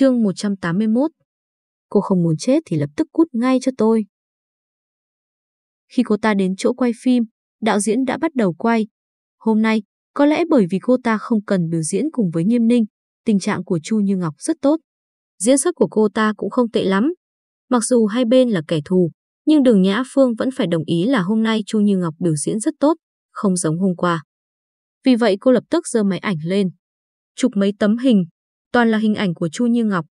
Chương 181 Cô không muốn chết thì lập tức cút ngay cho tôi. Khi cô ta đến chỗ quay phim, đạo diễn đã bắt đầu quay. Hôm nay, có lẽ bởi vì cô ta không cần biểu diễn cùng với Nghiêm Ninh, tình trạng của Chu Như Ngọc rất tốt. Diễn xuất của cô ta cũng không tệ lắm. Mặc dù hai bên là kẻ thù, nhưng Đường Nhã Phương vẫn phải đồng ý là hôm nay Chu Như Ngọc biểu diễn rất tốt, không giống hôm qua. Vì vậy cô lập tức giơ máy ảnh lên, chụp mấy tấm hình, toàn là hình ảnh của Chu Như Ngọc.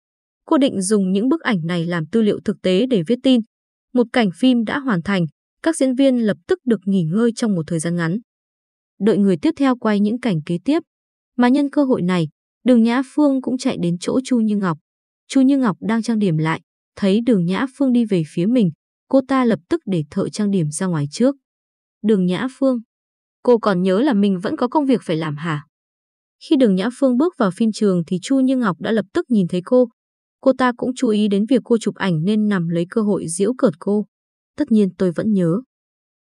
Cô định dùng những bức ảnh này làm tư liệu thực tế để viết tin. Một cảnh phim đã hoàn thành, các diễn viên lập tức được nghỉ ngơi trong một thời gian ngắn. Đợi người tiếp theo quay những cảnh kế tiếp. Mà nhân cơ hội này, Đường Nhã Phương cũng chạy đến chỗ Chu Như Ngọc. Chu Như Ngọc đang trang điểm lại, thấy Đường Nhã Phương đi về phía mình, cô ta lập tức để thợ trang điểm ra ngoài trước. Đường Nhã Phương, cô còn nhớ là mình vẫn có công việc phải làm hả? Khi Đường Nhã Phương bước vào phim trường thì Chu Như Ngọc đã lập tức nhìn thấy cô. Cô ta cũng chú ý đến việc cô chụp ảnh nên nằm lấy cơ hội giễu cợt cô. Tất nhiên tôi vẫn nhớ.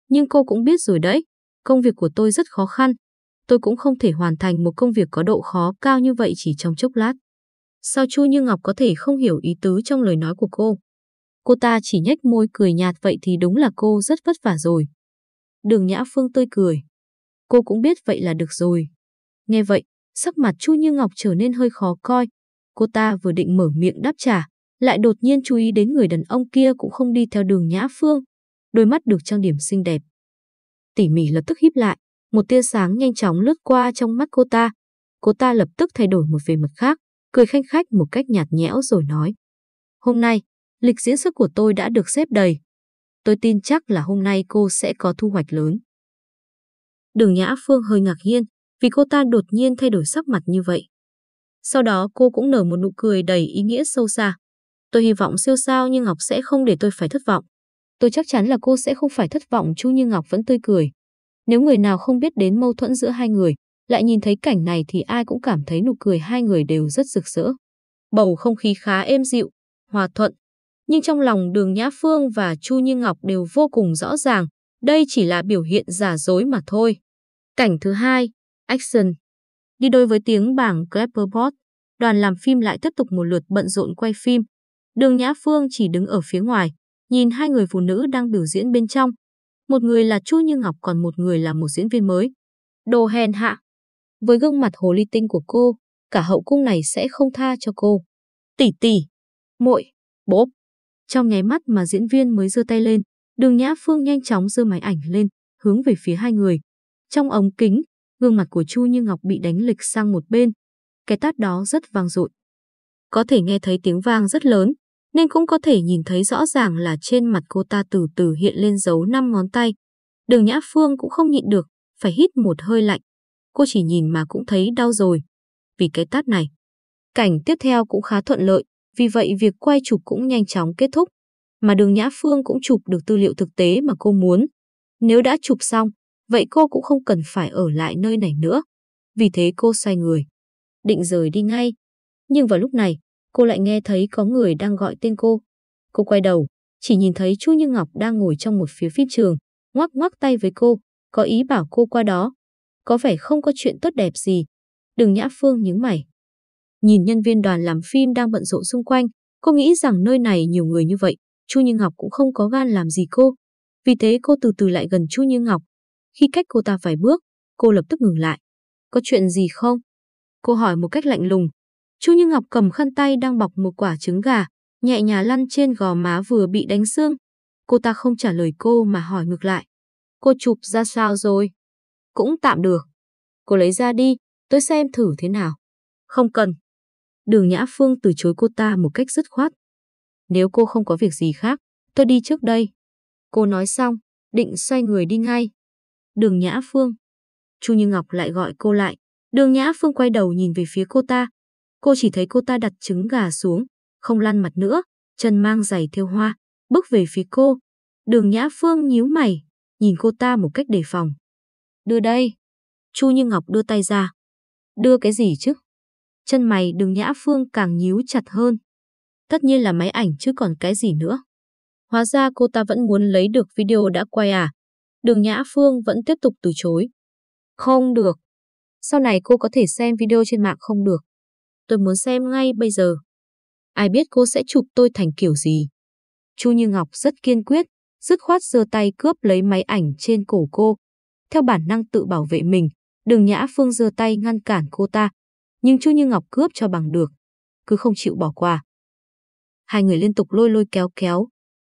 Nhưng cô cũng biết rồi đấy, công việc của tôi rất khó khăn. Tôi cũng không thể hoàn thành một công việc có độ khó cao như vậy chỉ trong chốc lát. Sao Chu Như Ngọc có thể không hiểu ý tứ trong lời nói của cô? Cô ta chỉ nhếch môi cười nhạt vậy thì đúng là cô rất vất vả rồi. Đường Nhã Phương tươi cười. Cô cũng biết vậy là được rồi. Nghe vậy, sắc mặt Chu Như Ngọc trở nên hơi khó coi. Cô ta vừa định mở miệng đáp trả, lại đột nhiên chú ý đến người đàn ông kia cũng không đi theo đường Nhã Phương. Đôi mắt được trang điểm xinh đẹp. Tỉ mỉ lập tức híp lại, một tia sáng nhanh chóng lướt qua trong mắt cô ta. Cô ta lập tức thay đổi một về mặt khác, cười khanh khách một cách nhạt nhẽo rồi nói. Hôm nay, lịch diễn xuất của tôi đã được xếp đầy. Tôi tin chắc là hôm nay cô sẽ có thu hoạch lớn. Đường Nhã Phương hơi ngạc nhiên, vì cô ta đột nhiên thay đổi sắc mặt như vậy. Sau đó cô cũng nở một nụ cười đầy ý nghĩa sâu xa. Tôi hy vọng siêu sao như Ngọc sẽ không để tôi phải thất vọng. Tôi chắc chắn là cô sẽ không phải thất vọng Chu Như Ngọc vẫn tươi cười. Nếu người nào không biết đến mâu thuẫn giữa hai người, lại nhìn thấy cảnh này thì ai cũng cảm thấy nụ cười hai người đều rất rực rỡ. Bầu không khí khá êm dịu, hòa thuận. Nhưng trong lòng Đường Nhã Phương và Chu Như Ngọc đều vô cùng rõ ràng, đây chỉ là biểu hiện giả dối mà thôi. Cảnh thứ hai, Action. Đi đôi với tiếng bảng Clapperbot, đoàn làm phim lại tiếp tục một lượt bận rộn quay phim. Đường Nhã Phương chỉ đứng ở phía ngoài, nhìn hai người phụ nữ đang biểu diễn bên trong. Một người là Chu Như Ngọc còn một người là một diễn viên mới. Đồ hèn hạ. Với gương mặt hồ ly tinh của cô, cả hậu cung này sẽ không tha cho cô. Tỷ tỷ, muội, bốp. Trong nháy mắt mà diễn viên mới giơ tay lên, đường Nhã Phương nhanh chóng giơ máy ảnh lên, hướng về phía hai người. Trong ống kính, gương mặt của Chu Như Ngọc bị đánh lịch sang một bên. Cái tát đó rất vang dội. Có thể nghe thấy tiếng vang rất lớn, nên cũng có thể nhìn thấy rõ ràng là trên mặt cô ta từ từ hiện lên dấu năm ngón tay. Đường Nhã Phương cũng không nhịn được, phải hít một hơi lạnh. Cô chỉ nhìn mà cũng thấy đau rồi. Vì cái tát này. Cảnh tiếp theo cũng khá thuận lợi, vì vậy việc quay chụp cũng nhanh chóng kết thúc. Mà đường Nhã Phương cũng chụp được tư liệu thực tế mà cô muốn. Nếu đã chụp xong, vậy cô cũng không cần phải ở lại nơi này nữa. Vì thế cô xoay người, định rời đi ngay. Nhưng vào lúc này, cô lại nghe thấy có người đang gọi tên cô. Cô quay đầu, chỉ nhìn thấy Chu Như Ngọc đang ngồi trong một phía phim trường, ngoắc ngoắc tay với cô, có ý bảo cô qua đó. Có vẻ không có chuyện tốt đẹp gì. Đừng nhã phương nhướng mày. Nhìn nhân viên đoàn làm phim đang bận rộn xung quanh, cô nghĩ rằng nơi này nhiều người như vậy, Chu Như Ngọc cũng không có gan làm gì cô. Vì thế cô từ từ lại gần Chu Như Ngọc, khi cách cô ta vài bước, cô lập tức ngừng lại. Có chuyện gì không? Cô hỏi một cách lạnh lùng. Chu Như Ngọc cầm khăn tay đang bọc một quả trứng gà, nhẹ nhàng lăn trên gò má vừa bị đánh xương. Cô ta không trả lời cô mà hỏi ngược lại. Cô chụp ra sao rồi? Cũng tạm được. Cô lấy ra đi, tôi xem thử thế nào. Không cần. Đường Nhã Phương từ chối cô ta một cách dứt khoát. Nếu cô không có việc gì khác, tôi đi trước đây. Cô nói xong, định xoay người đi ngay. Đường Nhã Phương. Chu Như Ngọc lại gọi cô lại. Đường Nhã Phương quay đầu nhìn về phía cô ta. Cô chỉ thấy cô ta đặt trứng gà xuống, không lăn mặt nữa, chân mang giày theo hoa, bước về phía cô. Đường Nhã Phương nhíu mày, nhìn cô ta một cách đề phòng. Đưa đây. Chu Như Ngọc đưa tay ra. Đưa cái gì chứ? Chân mày đường Nhã Phương càng nhíu chặt hơn. Tất nhiên là máy ảnh chứ còn cái gì nữa. Hóa ra cô ta vẫn muốn lấy được video đã quay à, Đường Nhã Phương vẫn tiếp tục từ chối. Không được. Sau này cô có thể xem video trên mạng không được. Tôi muốn xem ngay bây giờ. Ai biết cô sẽ chụp tôi thành kiểu gì? Chu Như Ngọc rất kiên quyết, dứt khoát giơ tay cướp lấy máy ảnh trên cổ cô. Theo bản năng tự bảo vệ mình, Đường Nhã Phương giơ tay ngăn cản cô ta, nhưng Chu Như Ngọc cướp cho bằng được, cứ không chịu bỏ qua. Hai người liên tục lôi lôi kéo kéo.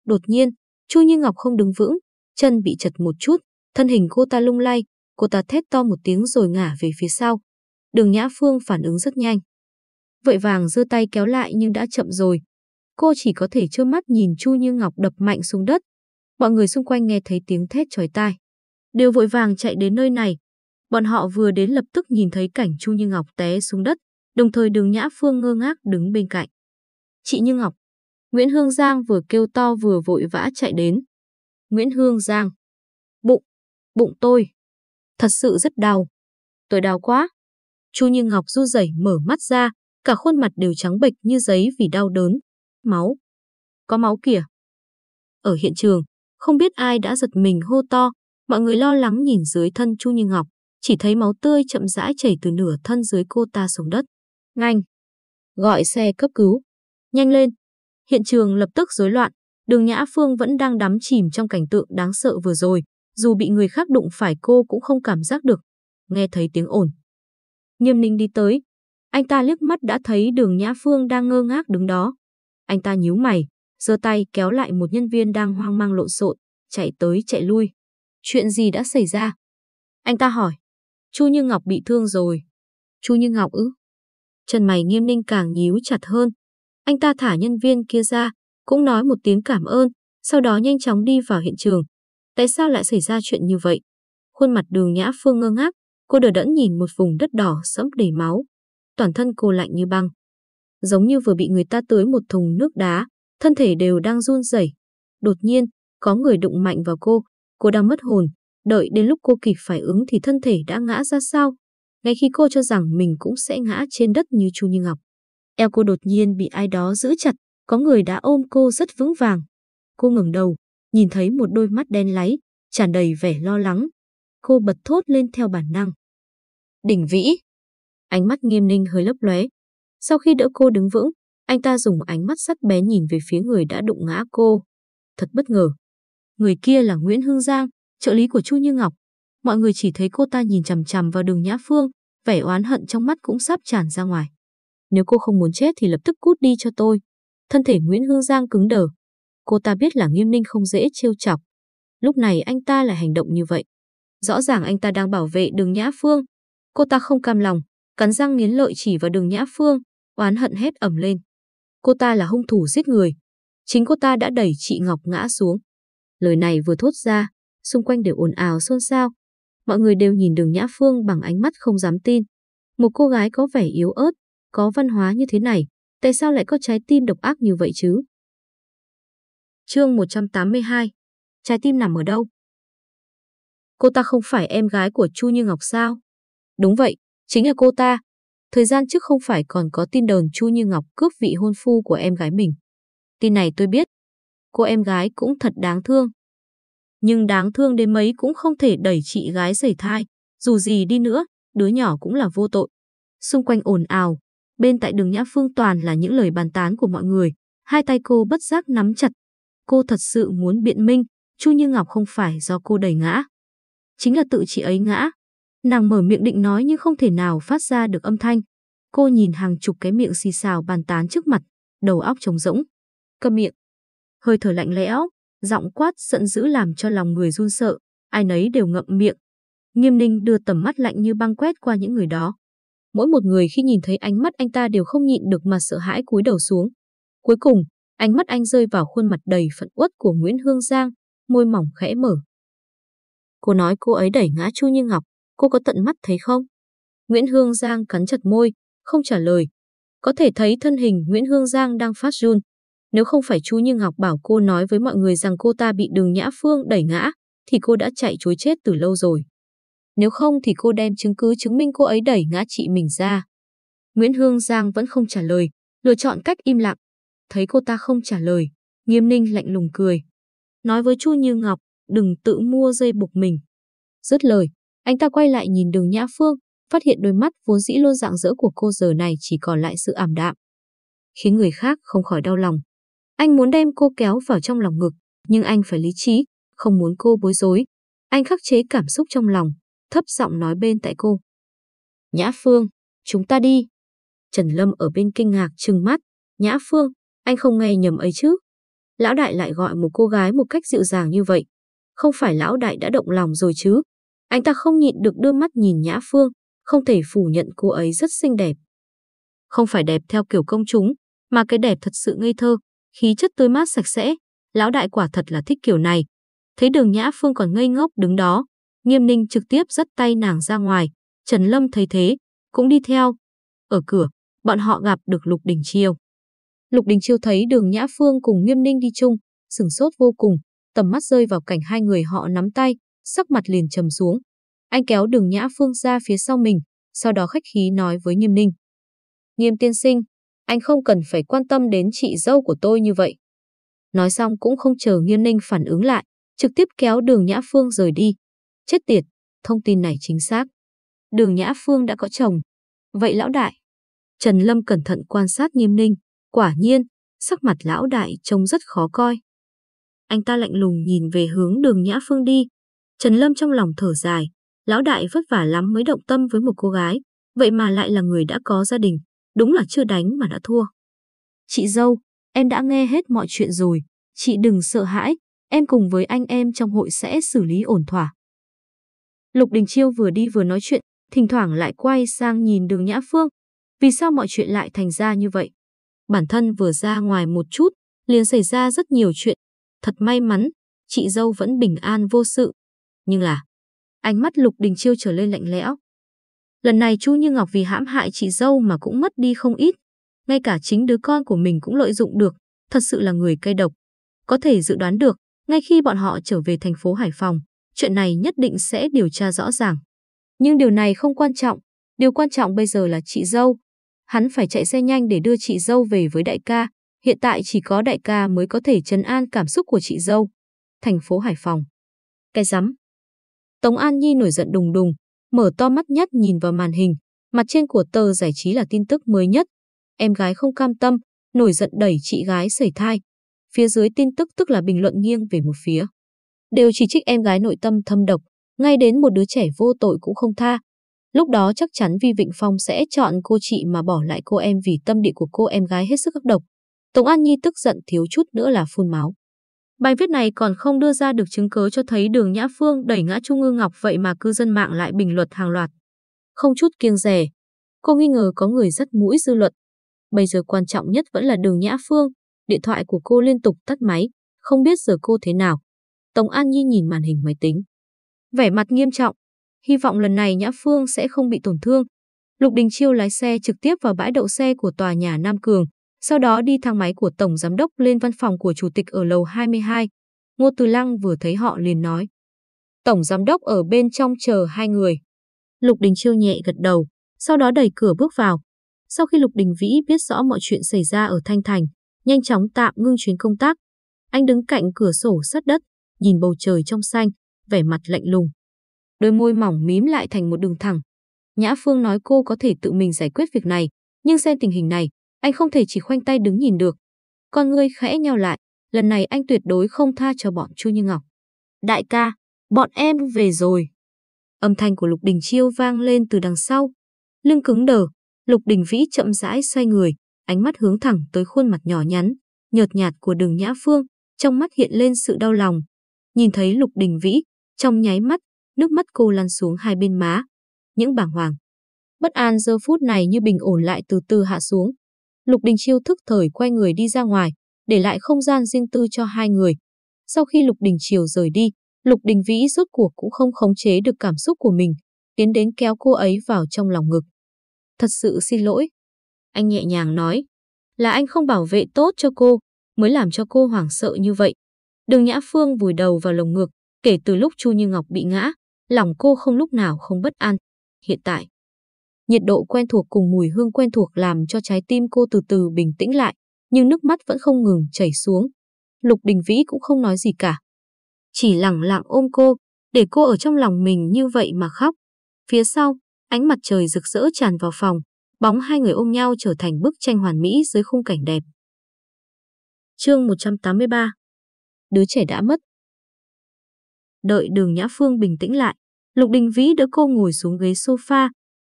Đột nhiên, Chu Như Ngọc không đứng vững, chân bị chật một chút, thân hình cô ta lung lay, cô ta thét to một tiếng rồi ngả về phía sau. Đường Nhã Phương phản ứng rất nhanh. Vậy vàng giơ tay kéo lại nhưng đã chậm rồi. Cô chỉ có thể trơ mắt nhìn Chu Như Ngọc đập mạnh xuống đất. Mọi người xung quanh nghe thấy tiếng thét chói tai. Đều vội vàng chạy đến nơi này. Bọn họ vừa đến lập tức nhìn thấy cảnh Chu Như Ngọc té xuống đất, đồng thời đường Nhã Phương ngơ ngác đứng bên cạnh. Chị Như Ngọc. Nguyễn Hương Giang vừa kêu to vừa vội vã chạy đến. Nguyễn Hương Giang. Bụng. Bụng tôi. Thật sự rất đau. Tôi đau quá. Chu Như Ngọc du rẩy mở mắt ra, cả khuôn mặt đều trắng bệch như giấy vì đau đớn. Máu. Có máu kìa. Ở hiện trường, không biết ai đã giật mình hô to, mọi người lo lắng nhìn dưới thân Chu Như Ngọc, chỉ thấy máu tươi chậm rãi chảy từ nửa thân dưới cô ta xuống đất. Nganh. Gọi xe cấp cứu. Nhanh lên. Hiện trường lập tức rối loạn, đường Nhã Phương vẫn đang đắm chìm trong cảnh tượng đáng sợ vừa rồi, dù bị người khác đụng phải cô cũng không cảm giác được. Nghe thấy tiếng ồn. Nghiêm ninh đi tới. Anh ta liếc mắt đã thấy đường Nhã Phương đang ngơ ngác đứng đó. Anh ta nhíu mày, giơ tay kéo lại một nhân viên đang hoang mang lộn xộn, chạy tới chạy lui. Chuyện gì đã xảy ra? Anh ta hỏi. Chu Như Ngọc bị thương rồi. Chu Như Ngọc ư? Chân mày nghiêm ninh càng nhíu chặt hơn. Anh ta thả nhân viên kia ra, cũng nói một tiếng cảm ơn, sau đó nhanh chóng đi vào hiện trường. Tại sao lại xảy ra chuyện như vậy? Khuôn mặt đường Nhã Phương ngơ ngác, cô đờ đẫn nhìn một vùng đất đỏ sẫm đầy máu. Toàn thân cô lạnh như băng. Giống như vừa bị người ta tưới một thùng nước đá, thân thể đều đang run rẩy. Đột nhiên, có người đụng mạnh vào cô, cô đang mất hồn, đợi đến lúc cô kịp phải ứng thì thân thể đã ngã ra sao. Ngay khi cô cho rằng mình cũng sẽ ngã trên đất như Chu Như Ngọc. Eo cô đột nhiên bị ai đó giữ chặt, có người đã ôm cô rất vững vàng. Cô ngẩng đầu, nhìn thấy một đôi mắt đen láy, tràn đầy vẻ lo lắng. Cô bật thốt lên theo bản năng. Đỉnh vĩ. Ánh mắt nghiêm ninh hơi lấp lóe. Sau khi đỡ cô đứng vững, anh ta dùng ánh mắt sắc bén nhìn về phía người đã đụng ngã cô. Thật bất ngờ. Người kia là Nguyễn Hương Giang, trợ lý của Chu Như Ngọc. Mọi người chỉ thấy cô ta nhìn chằm chằm vào đường Nhã Phương, vẻ oán hận trong mắt cũng sắp tràn ra ngoài. Nếu cô không muốn chết thì lập tức cút đi cho tôi. Thân thể Nguyễn Hương Giang cứng đờ. Cô ta biết là nghiêm ninh không dễ trêu chọc. Lúc này anh ta lại hành động như vậy. Rõ ràng anh ta đang bảo vệ đường Nhã Phương. Cô ta không cam lòng, cắn răng nghiến lợi chỉ vào đường Nhã Phương, oán hận hết ẩm lên. Cô ta là hung thủ giết người. Chính cô ta đã đẩy chị Ngọc ngã xuống. Lời này vừa thốt ra, xung quanh đều ồn ào xôn xao. Mọi người đều nhìn đường Nhã Phương bằng ánh mắt không dám tin. Một cô gái có vẻ yếu ớt, có văn hóa như thế này, tại sao lại có trái tim độc ác như vậy chứ? Chương 182 Trái tim nằm ở đâu? Cô ta không phải em gái của Chu Như Ngọc sao? Đúng vậy, chính là cô ta. Thời gian trước không phải còn có tin đồn Chu Như Ngọc cướp vị hôn phu của em gái mình. Tin này tôi biết. Cô em gái cũng thật đáng thương. Nhưng đáng thương đến mấy cũng không thể đẩy chị gái sẩy thai. Dù gì đi nữa, đứa nhỏ cũng là vô tội. Xung quanh ồn ào, bên tại đường Nhã Phương toàn là những lời bàn tán của mọi người. Hai tay cô bất giác nắm chặt. Cô thật sự muốn biện minh, Chu Như Ngọc không phải do cô đẩy ngã. Chính là tự chị ấy ngã. Nàng mở miệng định nói nhưng không thể nào phát ra được âm thanh. Cô nhìn hàng chục cái miệng xì xào bàn tán trước mặt, đầu óc trống rỗng. Cầm miệng. Hơi thở lạnh lẽo, giọng quát giận dữ làm cho lòng người run sợ, ai nấy đều ngậm miệng. Nghiêm ninh đưa tầm mắt lạnh như băng quét qua những người đó. Mỗi một người khi nhìn thấy ánh mắt anh ta đều không nhịn được mà sợ hãi cúi đầu xuống. Cuối cùng, ánh mắt anh rơi vào khuôn mặt đầy phận uất của Nguyễn Hương Giang, môi mỏng khẽ mở. Cô nói cô ấy đẩy ngã Chu Như Ngọc, cô có tận mắt thấy không? Nguyễn Hương Giang cắn chặt môi, không trả lời. Có thể thấy thân hình Nguyễn Hương Giang đang phát run. Nếu không phải Chu Như Ngọc bảo cô nói với mọi người rằng cô ta bị đường Nhã Phương đẩy ngã, thì cô đã chạy chối chết từ lâu rồi. Nếu không thì cô đem chứng cứ chứng minh cô ấy đẩy ngã chị mình ra. Nguyễn Hương Giang vẫn không trả lời, lựa chọn cách im lặng. Thấy cô ta không trả lời, nghiêm ninh lạnh lùng cười. Nói với Chu Như Ngọc, đừng tự mua dây buộc mình. Dứt lời, anh ta quay lại nhìn đường Nhã Phương, phát hiện đôi mắt vốn dĩ luôn dạng dỡ của cô giờ này chỉ còn lại sự ảm đạm. khiến người khác không khỏi đau lòng. Anh muốn đem cô kéo vào trong lòng ngực, nhưng anh phải lý trí, không muốn cô bối rối. Anh khắc chế cảm xúc trong lòng, thấp giọng nói bên tại cô. Nhã Phương, chúng ta đi. Trần Lâm ở bên kinh ngạc trừng mắt. Nhã Phương, anh không nghe nhầm ấy chứ. Lão đại lại gọi một cô gái một cách dịu dàng như vậy. Không phải lão đại đã động lòng rồi chứ. Anh ta không nhịn được đưa mắt nhìn Nhã Phương, không thể phủ nhận cô ấy rất xinh đẹp. Không phải đẹp theo kiểu công chúng, mà cái đẹp thật sự ngây thơ, khí chất tươi mát sạch sẽ. Lão đại quả thật là thích kiểu này. Thấy đường Nhã Phương còn ngây ngốc đứng đó, Nghiêm Ninh trực tiếp dắt tay nàng ra ngoài. Trần Lâm thấy thế, cũng đi theo. Ở cửa, bọn họ gặp được Lục Đình Chiêu. Lục Đình Chiêu thấy đường Nhã Phương cùng Nghiêm Ninh đi chung, sửng sốt vô cùng, tầm mắt rơi vào cảnh hai người họ nắm tay, sắc mặt liền trầm xuống. Anh kéo đường Nhã Phương ra phía sau mình, sau đó khách khí nói với Nghiêm Ninh. Nghiêm tiên sinh, anh không cần phải quan tâm đến chị dâu của tôi như vậy. Nói xong cũng không chờ Nghiêm Ninh phản ứng lại, trực tiếp kéo đường Nhã Phương rời đi. Chết tiệt, thông tin này chính xác. Đường Nhã Phương đã có chồng. Vậy lão đại? Trần Lâm cẩn thận quan sát Nghiêm Ninh, quả nhiên, sắc mặt lão đại trông rất khó coi. Anh ta lạnh lùng nhìn về hướng đường Nhã Phương đi. Trần Lâm trong lòng thở dài, lão đại vất vả lắm mới động tâm với một cô gái, vậy mà lại là người đã có gia đình, đúng là chưa đánh mà đã thua. Chị dâu, em đã nghe hết mọi chuyện rồi, chị đừng sợ hãi, em cùng với anh em trong hội sẽ xử lý ổn thỏa. Lục Đình Chiêu vừa đi vừa nói chuyện, thỉnh thoảng lại quay sang nhìn đường Nhã Phương. Vì sao mọi chuyện lại thành ra như vậy? Bản thân vừa ra ngoài một chút, liền xảy ra rất nhiều chuyện. Thật may mắn, chị dâu vẫn bình an vô sự. Nhưng là, ánh mắt Lục Đình Chiêu trở lên lạnh lẽo. Lần này Chu Như Ngọc vì hãm hại chị dâu mà cũng mất đi không ít. Ngay cả chính đứa con của mình cũng lợi dụng được, thật sự là người cay độc. Có thể dự đoán được, ngay khi bọn họ trở về thành phố Hải Phòng, chuyện này nhất định sẽ điều tra rõ ràng. Nhưng điều này không quan trọng, điều quan trọng bây giờ là chị dâu. Hắn phải chạy xe nhanh để đưa chị dâu về với đại ca, hiện tại chỉ có đại ca mới có thể trấn an cảm xúc của chị dâu. Thành phố Hải Phòng. Cái rắm. Tống An Nhi nổi giận đùng đùng, mở to mắt nhất nhìn vào màn hình, mặt trên của tờ giải trí là tin tức mới nhất. Em gái không cam tâm, nổi giận đẩy chị gái sẩy thai. Phía dưới tin tức tức là bình luận nghiêng về một phía. Đều chỉ trích em gái nội tâm thâm độc, ngay đến một đứa trẻ vô tội cũng không tha. Lúc đó chắc chắn Vi Vịnh Phong sẽ chọn cô chị mà bỏ lại cô em vì tâm địa của cô em gái hết sức ác độc. Tống An Nhi tức giận thiếu chút nữa là phun máu. Bài viết này còn không đưa ra được chứng cứ cho thấy đường Nhã Phương đẩy ngã Trung Ngư Ngọc vậy mà cư dân mạng lại bình luận hàng loạt. Không chút kiêng rẻ. Cô nghi ngờ có người rất mũi dư luận. Bây giờ quan trọng nhất vẫn là đường Nhã Phương. Điện thoại của cô liên tục tắt máy, không biết giờ cô thế nào. Tống An Nhi nhìn màn hình máy tính. Vẻ mặt nghiêm trọng. Hy vọng lần này Nhã Phương sẽ không bị tổn thương. Lục Đình Chiêu lái xe trực tiếp vào bãi đậu xe của tòa nhà Nam Cường, sau đó đi thang máy của Tổng Giám đốc lên văn phòng của Chủ tịch ở lầu 22. Ngô Từ Lăng vừa thấy họ liền nói. Tổng Giám đốc ở bên trong chờ hai người. Lục Đình Chiêu nhẹ gật đầu, sau đó đẩy cửa bước vào. Sau khi Lục Đình Vĩ biết rõ mọi chuyện xảy ra ở Thanh Thành, nhanh chóng tạm ngưng chuyến công tác. Anh đứng cạnh cửa sổ sắt đất, nhìn bầu trời trong xanh, vẻ mặt lạnh lùng. Đôi môi mỏng mím lại thành một đường thẳng. Nhã Phương nói cô có thể tự mình giải quyết việc này, nhưng xem tình hình này, anh không thể chỉ khoanh tay đứng nhìn được. Con ngươi khẽ nhau lại, lần này anh tuyệt đối không tha cho bọn Chu Như Ngọc. Đại ca, bọn em về rồi. Âm thanh của Lục Đình Chiêu vang lên từ đằng sau. Lưng cứng đờ, Lục Đình Vĩ chậm rãi xoay người, ánh mắt hướng thẳng tới khuôn mặt nhỏ nhắn, nhợt nhạt của đường Nhã Phương, trong mắt hiện lên sự đau lòng. Nhìn thấy Lục Đình Vĩ, trong nháy mắt, nước mắt cô lăn xuống hai bên má. Những bàng hoàng. Bất an giờ phút này như bình ổn lại từ từ hạ xuống. Lục Đình Chiêu thức thời quay người đi ra ngoài, để lại không gian riêng tư cho hai người. Sau khi Lục Đình Chiều rời đi, Lục Đình Vĩ rốt cuộc cũng không khống chế được cảm xúc của mình, tiến đến kéo cô ấy vào trong lòng ngực. Thật sự xin lỗi. Anh nhẹ nhàng nói, là anh không bảo vệ tốt cho cô, mới làm cho cô hoảng sợ như vậy. Đường Nhã Phương vùi đầu vào lồng ngực, kể từ lúc Chu Như Ngọc bị ngã, lòng cô không lúc nào không bất an. Hiện tại, nhiệt độ quen thuộc cùng mùi hương quen thuộc làm cho trái tim cô từ từ bình tĩnh lại, nhưng nước mắt vẫn không ngừng chảy xuống. Lục Đình Vĩ cũng không nói gì cả. Chỉ lặng lặng ôm cô, để cô ở trong lòng mình như vậy mà khóc. Phía sau, ánh mặt trời rực rỡ tràn vào phòng, bóng hai người ôm nhau trở thành bức tranh hoàn mỹ dưới khung cảnh đẹp. Chương 183 Đứa trẻ đã mất. Đợi đường Nhã Phương bình tĩnh lại, Lục Đình Vĩ đỡ cô ngồi xuống ghế sofa.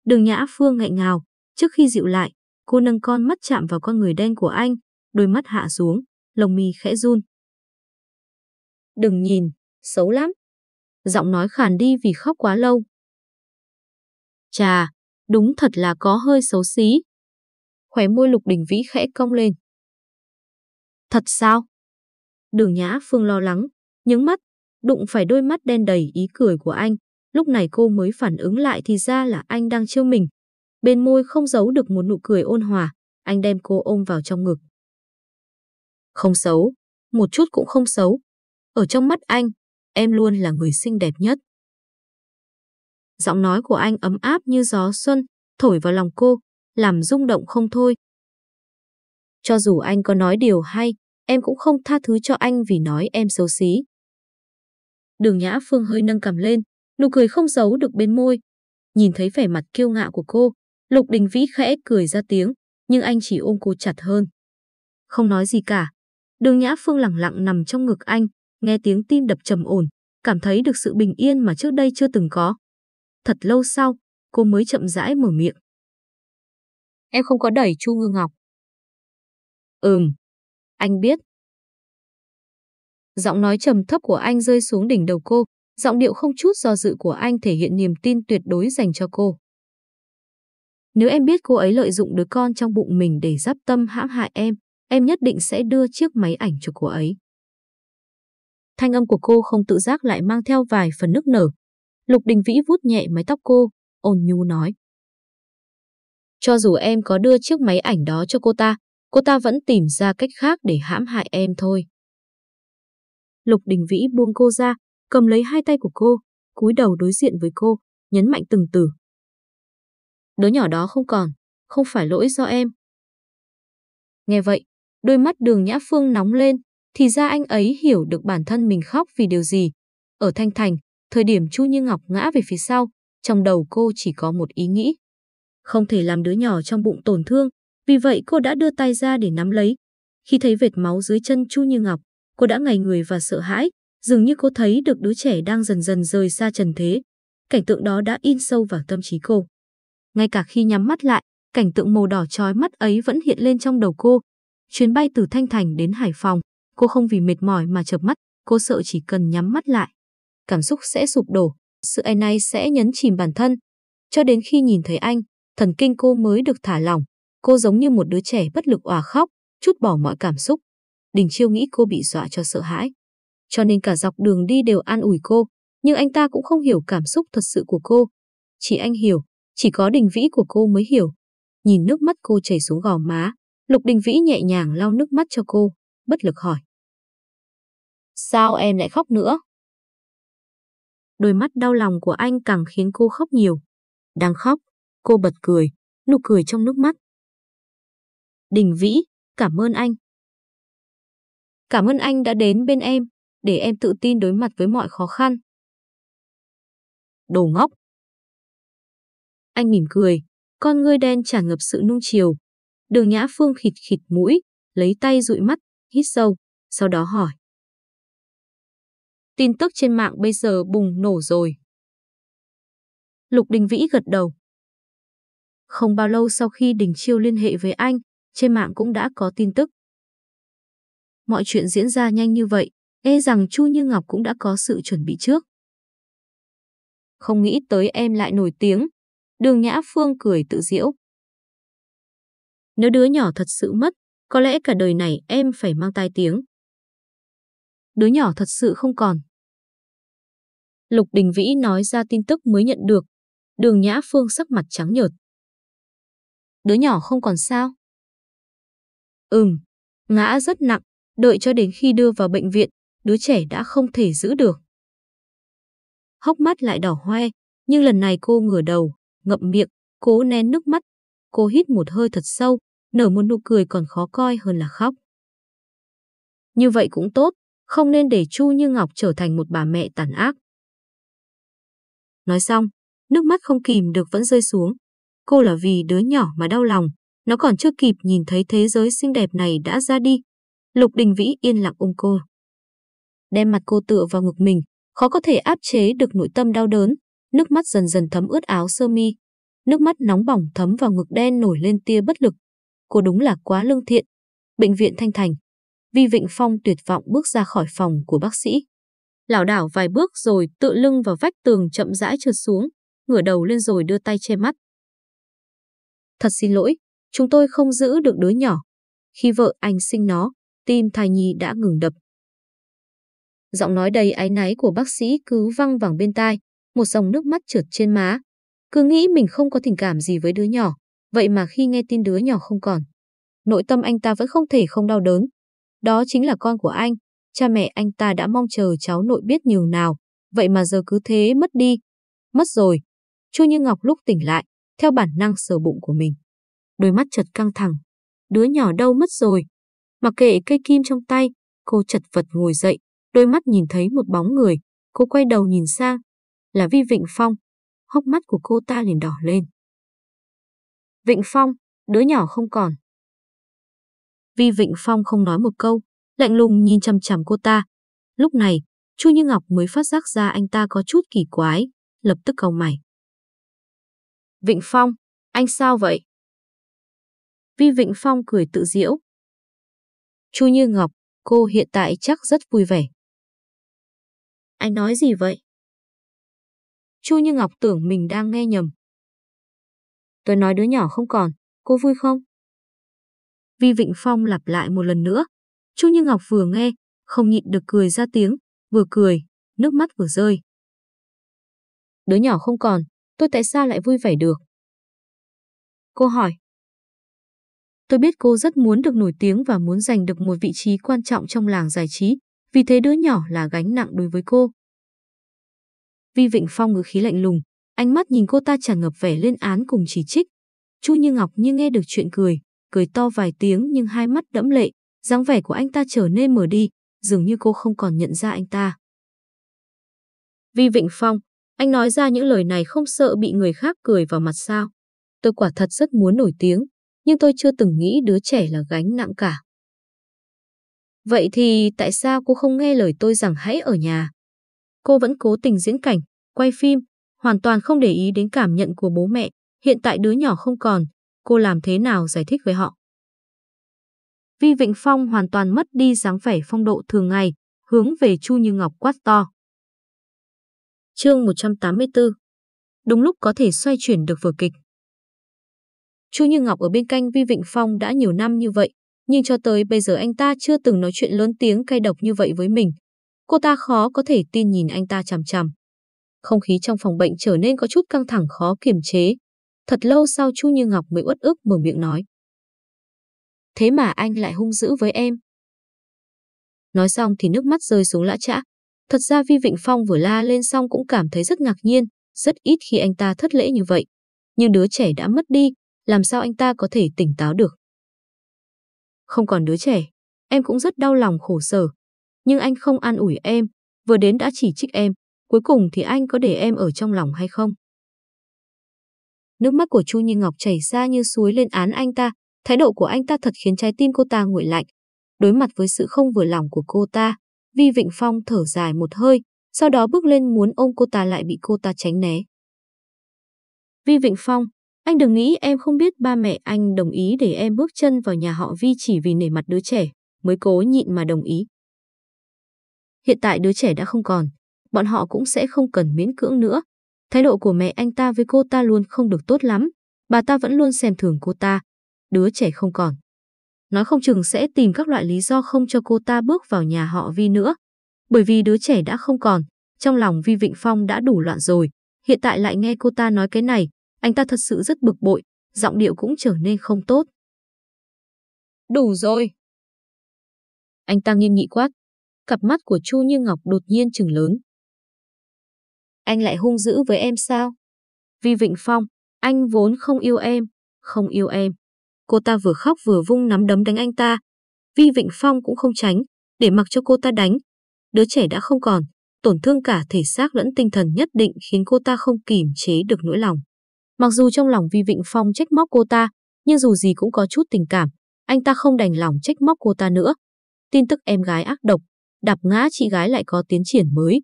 Đường Nhã Phương ngại ngào, trước khi dịu lại, cô nâng con mắt chạm vào con người đen của anh, đôi mắt hạ xuống, lồng mi khẽ run. Đừng nhìn, xấu lắm. Giọng nói khàn đi vì khóc quá lâu. Chà, đúng thật là có hơi xấu xí. Khóe môi Lục Đình Vĩ khẽ cong lên. Thật sao? Đường Nhã Phương lo lắng, nhướng mắt, đụng phải đôi mắt đen đầy ý cười của anh. Lúc này cô mới phản ứng lại thì ra là anh đang trêu mình. Bên môi không giấu được một nụ cười ôn hòa, anh đem cô ôm vào trong ngực. Không xấu, một chút cũng không xấu. Ở trong mắt anh, em luôn là người xinh đẹp nhất. Giọng nói của anh ấm áp như gió xuân, thổi vào lòng cô, làm rung động không thôi. Cho dù anh có nói điều hay, em cũng không tha thứ cho anh vì nói em xấu xí. Đường Nhã Phương hơi nâng cầm lên, nụ cười không giấu được bên môi. Nhìn thấy vẻ mặt kiêu ngạo của cô, Lục Đình Vĩ khẽ cười ra tiếng, nhưng anh chỉ ôm cô chặt hơn. Không nói gì cả. Đường Nhã Phương lặng lặng nằm trong ngực anh, nghe tiếng tim đập trầm ổn, cảm thấy được sự bình yên mà trước đây chưa từng có. Thật lâu sau, cô mới chậm rãi mở miệng. Em không có đẩy Chu Ngư Ngọc. Ừm, anh biết. Giọng nói trầm thấp của anh rơi xuống đỉnh đầu cô, giọng điệu không chút do dự của anh thể hiện niềm tin tuyệt đối dành cho cô. Nếu em biết cô ấy lợi dụng đứa con trong bụng mình để giáp tâm hãm hại em, em nhất định sẽ đưa chiếc máy ảnh cho cô ấy. Thanh âm của cô không tự giác lại mang theo vài phần nức nở. Lục Đình Vĩ vuốt nhẹ mái tóc cô, ôn nhu nói. Cho dù em có đưa chiếc máy ảnh đó cho cô ta, cô ta vẫn tìm ra cách khác để hãm hại em thôi. Lục Đình Vĩ buông cô ra, cầm lấy hai tay của cô, cúi đầu đối diện với cô, nhấn mạnh từng từ. Đứa nhỏ đó không còn, không phải lỗi do em. Nghe vậy, đôi mắt đường Nhã Phương nóng lên, thì ra anh ấy hiểu được bản thân mình khóc vì điều gì. Ở Thanh Thành, thời điểm Chu Như Ngọc ngã về phía sau, trong đầu cô chỉ có một ý nghĩ. Không thể làm đứa nhỏ trong bụng tổn thương, vì vậy cô đã đưa tay ra để nắm lấy. Khi thấy vệt máu dưới chân Chu Như Ngọc, cô đã ngây người và sợ hãi, dường như cô thấy được đứa trẻ đang dần dần rời xa trần thế. Cảnh tượng đó đã in sâu vào tâm trí cô. Ngay cả khi nhắm mắt lại, cảnh tượng màu đỏ trói mắt ấy vẫn hiện lên trong đầu cô. Chuyến bay từ Thanh Thành đến Hải Phòng, cô không vì mệt mỏi mà chợp mắt, cô sợ chỉ cần nhắm mắt lại. Cảm xúc sẽ sụp đổ, sự e ai này sẽ nhấn chìm bản thân. Cho đến khi nhìn thấy anh, thần kinh cô mới được thả lỏng. Cô giống như một đứa trẻ bất lực òa khóc, chút bỏ mọi cảm xúc. Đình Chiêu nghĩ cô bị dọa cho sợ hãi. Cho nên cả dọc đường đi đều an ủi cô, nhưng anh ta cũng không hiểu cảm xúc thật sự của cô. Chỉ anh hiểu, chỉ có đình vĩ của cô mới hiểu. Nhìn nước mắt cô chảy xuống gò má, Lục Đình Vĩ nhẹ nhàng lau nước mắt cho cô, bất lực hỏi. Sao em lại khóc nữa? Đôi mắt đau lòng của anh càng khiến cô khóc nhiều. Đang khóc, cô bật cười, nụ cười trong nước mắt. Đình Vĩ, cảm ơn anh. Cảm ơn anh đã đến bên em, để em tự tin đối mặt với mọi khó khăn. Đồ ngốc. Anh mỉm cười, con ngươi đen tràn ngập sự nung chiều. Đường Nhã Phương khịt khịt mũi, lấy tay dụi mắt, hít sâu, sau đó hỏi. Tin tức trên mạng bây giờ bùng nổ rồi. Lục Đình Vĩ gật đầu. Không bao lâu sau khi Đình Chiêu liên hệ với anh, trên mạng cũng đã có tin tức. Mọi chuyện diễn ra nhanh như vậy, e rằng Chu Như Ngọc cũng đã có sự chuẩn bị trước. Không nghĩ tới em lại nổi tiếng. Đường Nhã Phương cười tự diễu. Nếu đứa nhỏ thật sự mất, có lẽ cả đời này em phải mang tai tiếng. Đứa nhỏ thật sự không còn. Lục Đình Vĩ nói ra tin tức mới nhận được. Đường Nhã Phương sắc mặt trắng nhợt. Đứa nhỏ không còn sao? Ừm, ngã rất nặng, đợi cho đến khi đưa vào bệnh viện, đứa trẻ đã không thể giữ được. Hốc mắt lại đỏ hoe, nhưng lần này cô ngửa đầu, ngậm miệng, cố nén nước mắt. Cô hít một hơi thật sâu, nở một nụ cười còn khó coi hơn là khóc. Như vậy cũng tốt, không nên để Chu Như Ngọc trở thành một bà mẹ tàn ác. Nói xong, nước mắt không kìm được vẫn rơi xuống. cô là vì đứa nhỏ mà đau lòng, nó còn chưa kịp nhìn thấy thế giới xinh đẹp này đã ra đi. Lục Đình Vĩ yên lặng ôm cô. Đem mặt cô tựa vào ngực mình, khó có thể áp chế được nội tâm đau đớn, nước mắt dần dần thấm ướt áo sơ mi. Nước mắt nóng bỏng thấm vào ngực đen nổi lên tia bất lực. Cô đúng là quá lương thiện. Bệnh viện Thanh Thành. Vi Vịnh Phong tuyệt vọng bước ra khỏi phòng của bác sĩ. Lảo đảo vài bước rồi tự lưng vào vách tường chậm rãi trượt xuống, ngửa đầu lên rồi đưa tay che mắt. Thật xin lỗi, chúng tôi không giữ được đứa nhỏ. Khi vợ anh sinh nó, tim thai nhi đã ngừng đập. Giọng nói đầy áy náy của bác sĩ cứ văng vẳng bên tai, một dòng nước mắt trượt trên má. Cứ nghĩ mình không có tình cảm gì với đứa nhỏ, vậy mà khi nghe tin đứa nhỏ không còn, nội tâm anh ta vẫn không thể không đau đớn. Đó chính là con của anh, cha mẹ anh ta đã mong chờ cháu nội biết nhiều nào, vậy mà giờ cứ thế mất đi. Mất rồi. Chu Như Ngọc lúc tỉnh lại, theo bản năng sờ bụng của mình. Đôi mắt chật căng thẳng. Đứa nhỏ đâu mất rồi? Mặc kệ cây kim trong tay, cô chật vật ngồi dậy, đôi mắt nhìn thấy một bóng người. Cô quay đầu nhìn sang. Là Vi Vịnh Phong. Hốc mắt của cô ta liền đỏ lên. Vịnh Phong, đứa nhỏ không còn. Vi Vịnh Phong không nói một câu, lạnh lùng nhìn chằm chằm cô ta. Lúc này, Chu Như Ngọc mới phát giác ra anh ta có chút kỳ quái, lập tức cau mày. Vịnh Phong, anh sao vậy? Vi Vịnh Phong cười tự diễu. Chu Như Ngọc, cô hiện tại chắc rất vui vẻ. Anh nói gì vậy? Chu Như Ngọc tưởng mình đang nghe nhầm. Tôi nói đứa nhỏ không còn, cô vui không? Vi Vịnh Phong lặp lại một lần nữa. Chu Như Ngọc vừa nghe, không nhịn được cười ra tiếng, vừa cười, nước mắt vừa rơi. Đứa nhỏ không còn, tôi tại sao lại vui vẻ được? Cô hỏi. Tôi biết cô rất muốn được nổi tiếng và muốn giành được một vị trí quan trọng trong làng giải trí, vì thế đứa nhỏ là gánh nặng đối với cô. Vi Vịnh Phong ngữ khí lạnh lùng, ánh mắt nhìn cô ta tràn ngập vẻ lên án cùng chỉ trích. Chu Như Ngọc như nghe được chuyện cười, cười to vài tiếng nhưng hai mắt đẫm lệ, dáng vẻ của anh ta trở nên mở đi, dường như cô không còn nhận ra anh ta. Vi Vịnh Phong, anh nói ra những lời này không sợ bị người khác cười vào mặt sao. Tôi quả thật rất muốn nổi tiếng, nhưng tôi chưa từng nghĩ đứa trẻ là gánh nặng cả. Vậy thì tại sao cô không nghe lời tôi rằng hãy ở nhà? Cô vẫn cố tình diễn cảnh, quay phim, hoàn toàn không để ý đến cảm nhận của bố mẹ. Hiện tại đứa nhỏ không còn, cô làm thế nào giải thích với họ? Vi Vịnh Phong hoàn toàn mất đi dáng vẻ phong độ thường ngày, hướng về Chu Như Ngọc quát to. Chương 184 Đúng lúc có thể xoay chuyển được vở kịch. Chu Như Ngọc ở bên cạnh Vi Vịnh Phong đã nhiều năm như vậy, nhưng cho tới bây giờ anh ta chưa từng nói chuyện lớn tiếng cay độc như vậy với mình. Cô ta khó có thể tin nhìn anh ta chằm chằm. Không khí trong phòng bệnh trở nên có chút căng thẳng khó kiềm chế. Thật lâu sau Chu Như Ngọc mới uất ức mở miệng nói. Thế mà anh lại hung dữ với em. Nói xong thì nước mắt rơi xuống lã chã. Thật ra Vi Vịnh Phong vừa la lên xong cũng cảm thấy rất ngạc nhiên, rất ít khi anh ta thất lễ như vậy. Nhưng đứa trẻ đã mất đi, làm sao anh ta có thể tỉnh táo được. Không còn đứa trẻ, em cũng rất đau lòng khổ sở. Nhưng anh không an ủi em, vừa đến đã chỉ trích em, cuối cùng thì anh có để em ở trong lòng hay không? Nước mắt của Chu Như Ngọc chảy ra như suối lên án anh ta, thái độ của anh ta thật khiến trái tim cô ta nguội lạnh. Đối mặt với sự không vừa lòng của cô ta, Vi Vịnh Phong thở dài một hơi, sau đó bước lên muốn ôm cô ta lại bị cô ta tránh né. Vi Vịnh Phong, anh đừng nghĩ em không biết ba mẹ anh đồng ý để em bước chân vào nhà họ Vi chỉ vì nể mặt đứa trẻ, mới cố nhịn mà đồng ý. Hiện tại đứa trẻ đã không còn, bọn họ cũng sẽ không cần miễn cưỡng nữa. Thái độ của mẹ anh ta với cô ta luôn không được tốt lắm, bà ta vẫn luôn xem thường cô ta. Đứa trẻ không còn. Nói không chừng sẽ tìm các loại lý do không cho cô ta bước vào nhà họ Vi nữa. Bởi vì đứa trẻ đã không còn, trong lòng Vi Vịnh Phong đã đủ loạn rồi. Hiện tại lại nghe cô ta nói cái này, anh ta thật sự rất bực bội, giọng điệu cũng trở nên không tốt. Đủ rồi. Anh ta nghiêm nghị quát. Cặp mắt của Chu Như Ngọc đột nhiên trừng lớn. Anh lại hung dữ với em sao? Vi Vịnh Phong, anh vốn không yêu em, không yêu em. Cô ta vừa khóc vừa vung nắm đấm đánh anh ta. Vi Vịnh Phong cũng không tránh, để mặc cho cô ta đánh. Đứa trẻ đã không còn, tổn thương cả thể xác lẫn tinh thần nhất định khiến cô ta không kìm chế được nỗi lòng. Mặc dù trong lòng Vi Vịnh Phong trách móc cô ta, nhưng dù gì cũng có chút tình cảm, anh ta không đành lòng trách móc cô ta nữa. Tin tức em gái ác độc, đạp ngã chị gái lại có tiến triển mới.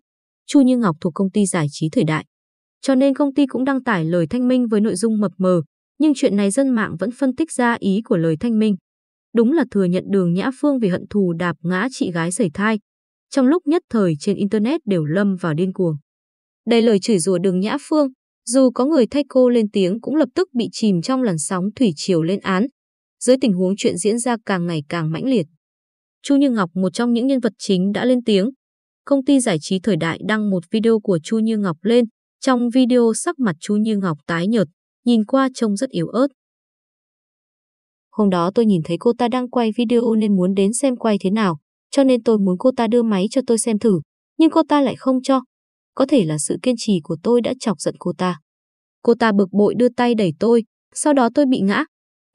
Chu Như Ngọc thuộc công ty giải trí thời đại. Cho nên công ty cũng đăng tải lời thanh minh với nội dung mập mờ, nhưng chuyện này dân mạng vẫn phân tích ra ý của lời thanh minh. Đúng là thừa nhận đường Nhã Phương vì hận thù đạp ngã chị gái sẩy thai. Trong lúc nhất thời trên Internet đều lâm vào điên cuồng. Đầy lời chửi rủa đường Nhã Phương, dù có người thay cô lên tiếng cũng lập tức bị chìm trong làn sóng thủy triều lên án. Dưới tình huống chuyện diễn ra càng ngày càng mãnh liệt. Chu Như Ngọc, một trong những nhân vật chính đã lên tiếng. Công ty giải trí thời đại đăng một video của Chu Như Ngọc lên. Trong video sắc mặt Chu Như Ngọc tái nhợt, nhìn qua trông rất yếu ớt. Hôm đó tôi nhìn thấy cô ta đang quay video nên muốn đến xem quay thế nào, cho nên tôi muốn cô ta đưa máy cho tôi xem thử, nhưng cô ta lại không cho. Có thể là sự kiên trì của tôi đã chọc giận cô ta. Cô ta bực bội đưa tay đẩy tôi, sau đó tôi bị ngã.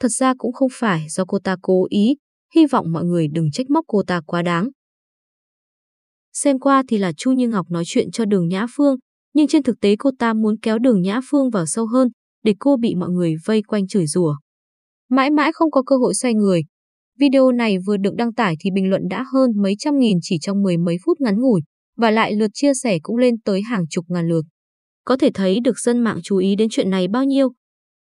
Thật ra cũng không phải do cô ta cố ý, hy vọng mọi người đừng trách móc cô ta quá đáng. Xem qua thì là Chu Như Ngọc nói chuyện cho đường Nhã Phương, nhưng trên thực tế cô ta muốn kéo đường Nhã Phương vào sâu hơn, để cô bị mọi người vây quanh chửi rủa. Mãi mãi không có cơ hội xoay người. Video này vừa được đăng tải thì bình luận đã hơn mấy trăm nghìn chỉ trong mười mấy phút ngắn ngủi, và lại lượt chia sẻ cũng lên tới hàng chục ngàn lượt. Có thể thấy được dân mạng chú ý đến chuyện này bao nhiêu.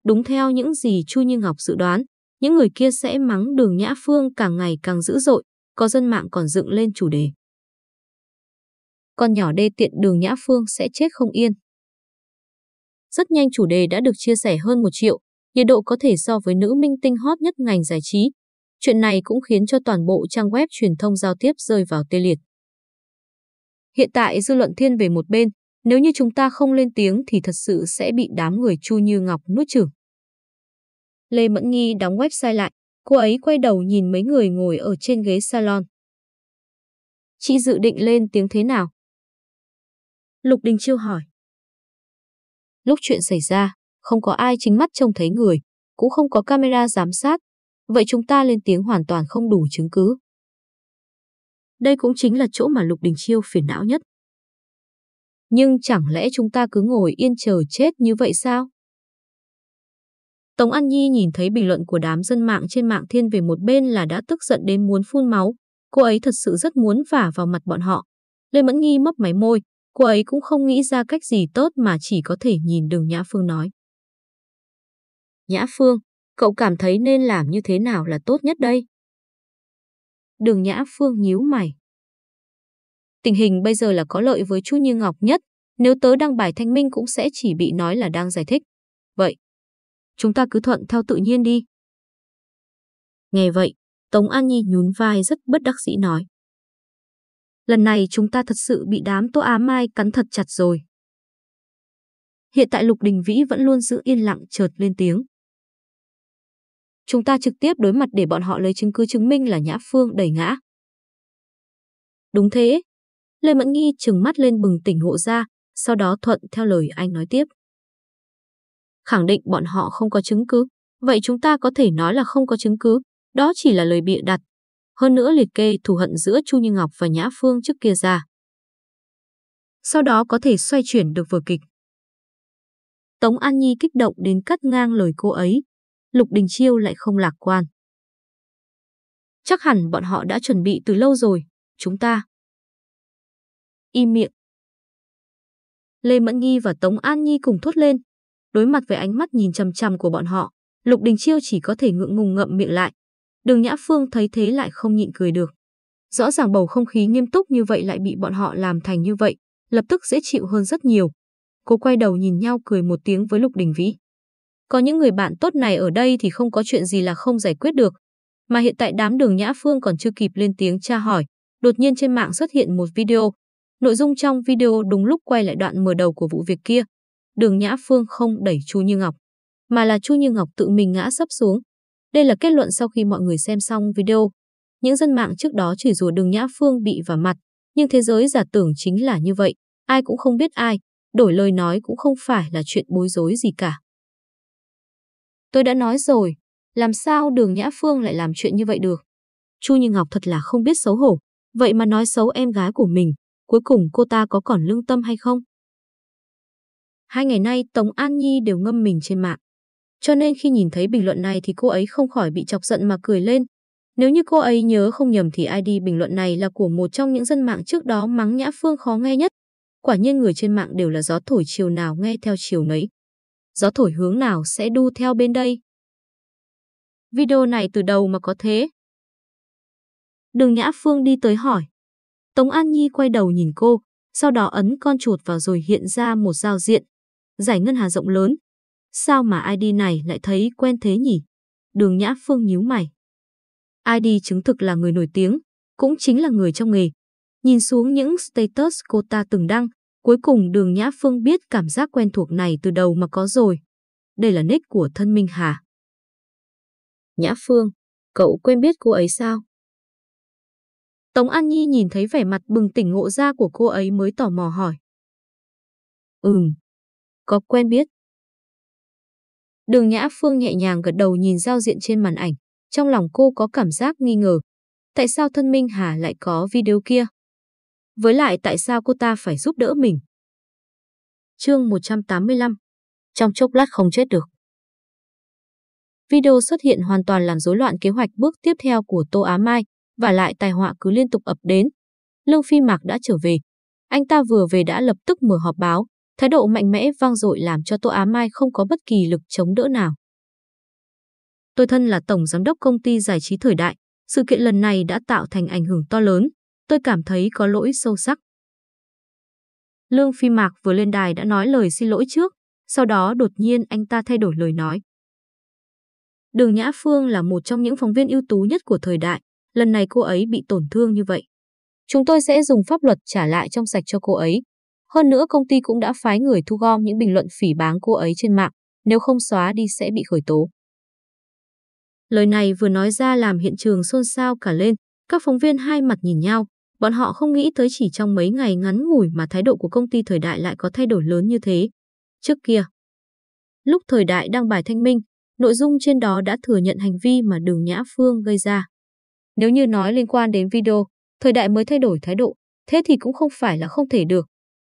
Đúng theo những gì Chu Như Ngọc dự đoán, những người kia sẽ mắng đường Nhã Phương càng ngày càng dữ dội, có dân mạng còn dựng lên chủ đề. Con nhỏ đê tiện đường Nhã Phương sẽ chết không yên. Rất nhanh chủ đề đã được chia sẻ hơn một triệu, nhiệt độ có thể so với nữ minh tinh hot nhất ngành giải trí. Chuyện này cũng khiến cho toàn bộ trang web truyền thông giao tiếp rơi vào tê liệt. Hiện tại dư luận thiên về một bên, nếu như chúng ta không lên tiếng thì thật sự sẽ bị đám người Chu Như Ngọc nuốt chửng. Lê Mẫn Nghi đóng website lại, cô ấy quay đầu nhìn mấy người ngồi ở trên ghế salon. Chị dự định lên tiếng thế nào? Lục Đình Chiêu hỏi. Lúc chuyện xảy ra, không có ai chính mắt trông thấy người, cũng không có camera giám sát. Vậy chúng ta lên tiếng hoàn toàn không đủ chứng cứ. Đây cũng chính là chỗ mà Lục Đình Chiêu phiền não nhất. Nhưng chẳng lẽ chúng ta cứ ngồi yên chờ chết như vậy sao? Tống An Nhi nhìn thấy bình luận của đám dân mạng trên mạng thiên về một bên là đã tức giận đến muốn phun máu. Cô ấy thật sự rất muốn vả vào mặt bọn họ. Lê Mẫn Nghi mấp máy môi, cô ấy cũng không nghĩ ra cách gì tốt mà chỉ có thể nhìn đường Nhã Phương nói. Nhã Phương, cậu cảm thấy nên làm như thế nào là tốt nhất đây? Đường Nhã Phương nhíu mày. Tình hình bây giờ là có lợi với Chu Như Ngọc nhất, nếu tớ đăng bài thanh minh cũng sẽ chỉ bị nói là đang giải thích. Vậy, chúng ta cứ thuận theo tự nhiên đi. Nghe vậy, Tống An Nhi nhún vai rất bất đắc dĩ nói. Lần này chúng ta thật sự bị đám Tô Á Mai cắn thật chặt rồi. Hiện tại Lục Đình Vĩ vẫn luôn giữ yên lặng chợt lên tiếng. Chúng ta trực tiếp đối mặt để bọn họ lấy chứng cứ chứng minh là Nhã Phương đẩy ngã. Đúng thế. Lê Mẫn Nghi trừng mắt lên bừng tỉnh ngộ ra, sau đó thuận theo lời anh nói tiếp. Khẳng định bọn họ không có chứng cứ, vậy chúng ta có thể nói là không có chứng cứ, đó chỉ là lời bịa đặt. Hơn nữa liệt kê thù hận giữa Chu Như Ngọc và Nhã Phương trước kia ra. Sau đó có thể xoay chuyển được vở kịch. Tống An Nhi kích động đến cắt ngang lời cô ấy, Lục Đình Chiêu lại không lạc quan. Chắc hẳn bọn họ đã chuẩn bị từ lâu rồi, chúng ta. Im miệng. Lê Mẫn Nghi và Tống An Nhi cùng thốt lên. Đối mặt với ánh mắt nhìn chằm chằm của bọn họ, Lục Đình Chiêu chỉ có thể ngượng ngùng ngậm miệng lại. Đường Nhã Phương thấy thế lại không nhịn cười được. Rõ ràng bầu không khí nghiêm túc như vậy lại bị bọn họ làm thành như vậy, lập tức dễ chịu hơn rất nhiều. Cô quay đầu nhìn nhau cười một tiếng với Lục Đình Vĩ. Có những người bạn tốt này ở đây thì không có chuyện gì là không giải quyết được. Mà hiện tại đám đường Nhã Phương còn chưa kịp lên tiếng tra hỏi, đột nhiên trên mạng xuất hiện một video. Nội dung trong video đúng lúc quay lại đoạn mở đầu của vụ việc kia. Đường Nhã Phương không đẩy Chu Như Ngọc, mà là Chu Như Ngọc tự mình ngã sấp xuống. Đây là kết luận sau khi mọi người xem xong video. Những dân mạng trước đó chỉ rủa đường Nhã Phương bị vào mặt, nhưng thế giới giả tưởng chính là như vậy, ai cũng không biết ai, đổi lời nói cũng không phải là chuyện bối rối gì cả. Tôi đã nói rồi, làm sao đường Nhã Phương lại làm chuyện như vậy được? Chu Như Ngọc thật là không biết xấu hổ, vậy mà nói xấu em gái của mình, cuối cùng cô ta có còn lương tâm hay không? hai ngày nay Tống An Nhi đều ngâm mình trên mạng. Cho nên khi nhìn thấy bình luận này thì cô ấy không khỏi bị chọc giận mà cười lên. Nếu như cô ấy nhớ không nhầm thì ID bình luận này là của một trong những dân mạng trước đó mắng Nhã Phương khó nghe nhất. Quả nhiên người trên mạng đều là gió thổi chiều nào nghe theo chiều nấy. Gió thổi hướng nào sẽ đu theo bên đây. Video này từ đầu mà có thế. Đường Nhã Phương đi tới hỏi. Tống An Nhi quay đầu nhìn cô, sau đó ấn con chuột vào rồi hiện ra một giao diện. Giải ngân hà rộng lớn. Sao mà ID này lại thấy quen thế nhỉ? Đường Nhã Phương nhíu mày. ID chứng thực là người nổi tiếng, cũng chính là người trong nghề. Nhìn xuống những status cô ta từng đăng, cuối cùng đường Nhã Phương biết cảm giác quen thuộc này từ đầu mà có rồi. Đây là nick của thân Minh Hà. Nhã Phương, cậu quen biết cô ấy sao? Tống An Nhi nhìn thấy vẻ mặt bừng tỉnh ngộ ra của cô ấy mới tò mò hỏi. Ừm, có quen biết. Đường Nhã Phương nhẹ nhàng gật đầu nhìn giao diện trên màn ảnh, trong lòng cô có cảm giác nghi ngờ. Tại sao thân Minh Hà lại có video kia? Với lại tại sao cô ta phải giúp đỡ mình? Chương 185 Trong chốc lát không chết được. Video xuất hiện hoàn toàn làm rối loạn kế hoạch bước tiếp theo của Tô Á Mai, và lại tai họa cứ liên tục ập đến. Lương Phi Mạc đã trở về. Anh ta vừa về đã lập tức mở họp báo, thái độ mạnh mẽ vang dội làm cho Tô Á Mai không có bất kỳ lực chống đỡ nào. Tôi thân là tổng giám đốc công ty giải trí thời đại, sự kiện lần này đã tạo thành ảnh hưởng to lớn, tôi cảm thấy có lỗi sâu sắc. Lương Phi Mạc vừa lên đài đã nói lời xin lỗi trước, sau đó đột nhiên anh ta thay đổi lời nói. Đường Nhã Phương là một trong những phóng viên ưu tú nhất của thời đại, lần này cô ấy bị tổn thương như vậy. Chúng tôi sẽ dùng pháp luật trả lại trong sạch cho cô ấy. Hơn nữa công ty cũng đã phái người thu gom những bình luận phỉ báng cô ấy trên mạng, nếu không xóa đi sẽ bị khởi tố. Lời này vừa nói ra làm hiện trường xôn xao cả lên, các phóng viên hai mặt nhìn nhau, bọn họ không nghĩ tới chỉ trong mấy ngày ngắn ngủi mà thái độ của công ty thời đại lại có thay đổi lớn như thế. Trước kia, lúc thời đại đăng bài thanh minh, nội dung trên đó đã thừa nhận hành vi mà đường Nhã Phương gây ra. Nếu như nói liên quan đến video, thời đại mới thay đổi thái độ, thế thì cũng không phải là không thể được.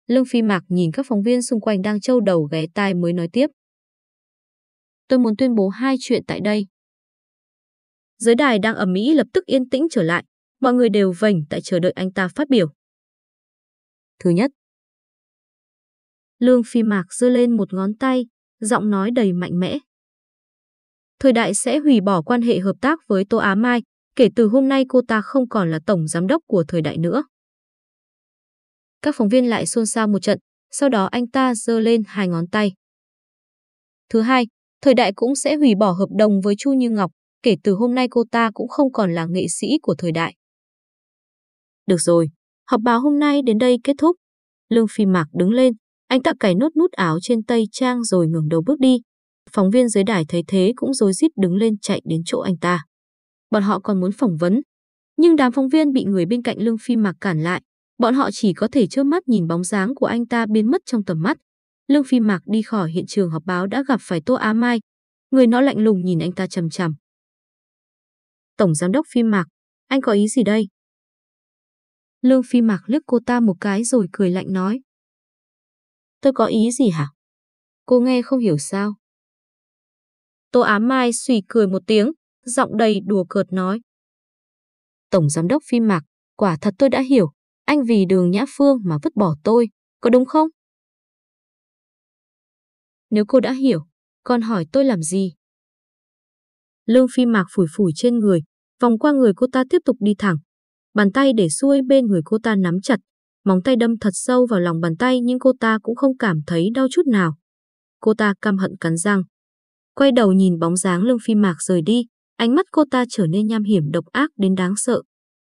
Lương Phi Mạc nhìn các phóng viên xung quanh đang trâu đầu ghé tai mới nói tiếp. Tôi muốn tuyên bố hai chuyện tại đây. Giới đài đang ở Mỹ lập tức yên tĩnh trở lại, mọi người đều vành tại chờ đợi anh ta phát biểu. Thứ nhất, Lương Phi Mạc giơ lên một ngón tay, giọng nói đầy mạnh mẽ. Thời đại sẽ hủy bỏ quan hệ hợp tác với Tô Á Mai, kể từ hôm nay cô ta không còn là tổng giám đốc của thời đại nữa. Các phóng viên lại xôn xao một trận, sau đó anh ta giơ lên hai ngón tay. Thứ hai, thời đại cũng sẽ hủy bỏ hợp đồng với Chu Như Ngọc, kể từ hôm nay cô ta cũng không còn là nghệ sĩ của thời đại. Được rồi, họp báo hôm nay đến đây kết thúc. Lương Phi Mạc đứng lên, anh ta cài nốt nút áo trên tay trang rồi ngẩng đầu bước đi. Phóng viên dưới đài thấy thế cũng rối rít đứng lên chạy đến chỗ anh ta bọn họ còn muốn phỏng vấn. Nhưng đám phóng viên bị người bên cạnh Lương Phi Mạc cản lại, bọn họ chỉ có thể trơ mắt nhìn bóng dáng của anh ta biến mất trong tầm mắt. Lương Phi Mạc đi khỏi hiện trường họp báo đã gặp phải Tô Á Mai, người nó lạnh lùng nhìn anh ta chầm chằm. Tổng giám đốc Phi Mạc, anh có ý gì đây? Lương Phi Mạc liếc cô ta một cái rồi cười lạnh nói. Tôi có ý gì hả? Cô nghe không hiểu sao? Tô Á Mai suy cười một tiếng, giọng đầy đùa cợt nói. Tổng giám đốc Phi mạc, quả thật tôi đã hiểu, anh vì đường Nhã Phương mà vứt bỏ tôi, có đúng không? Nếu cô đã hiểu, còn hỏi tôi làm gì? Lương phi mạc phủi phủi trên người, vòng qua người cô ta tiếp tục đi thẳng. Bàn tay để xuôi bên người cô ta nắm chặt, móng tay đâm thật sâu vào lòng bàn tay nhưng cô ta cũng không cảm thấy đau chút nào. Cô ta căm hận cắn răng. Quay đầu nhìn bóng dáng lương phi mạc rời đi, Ánh mắt cô ta trở nên nham hiểm độc ác đến đáng sợ.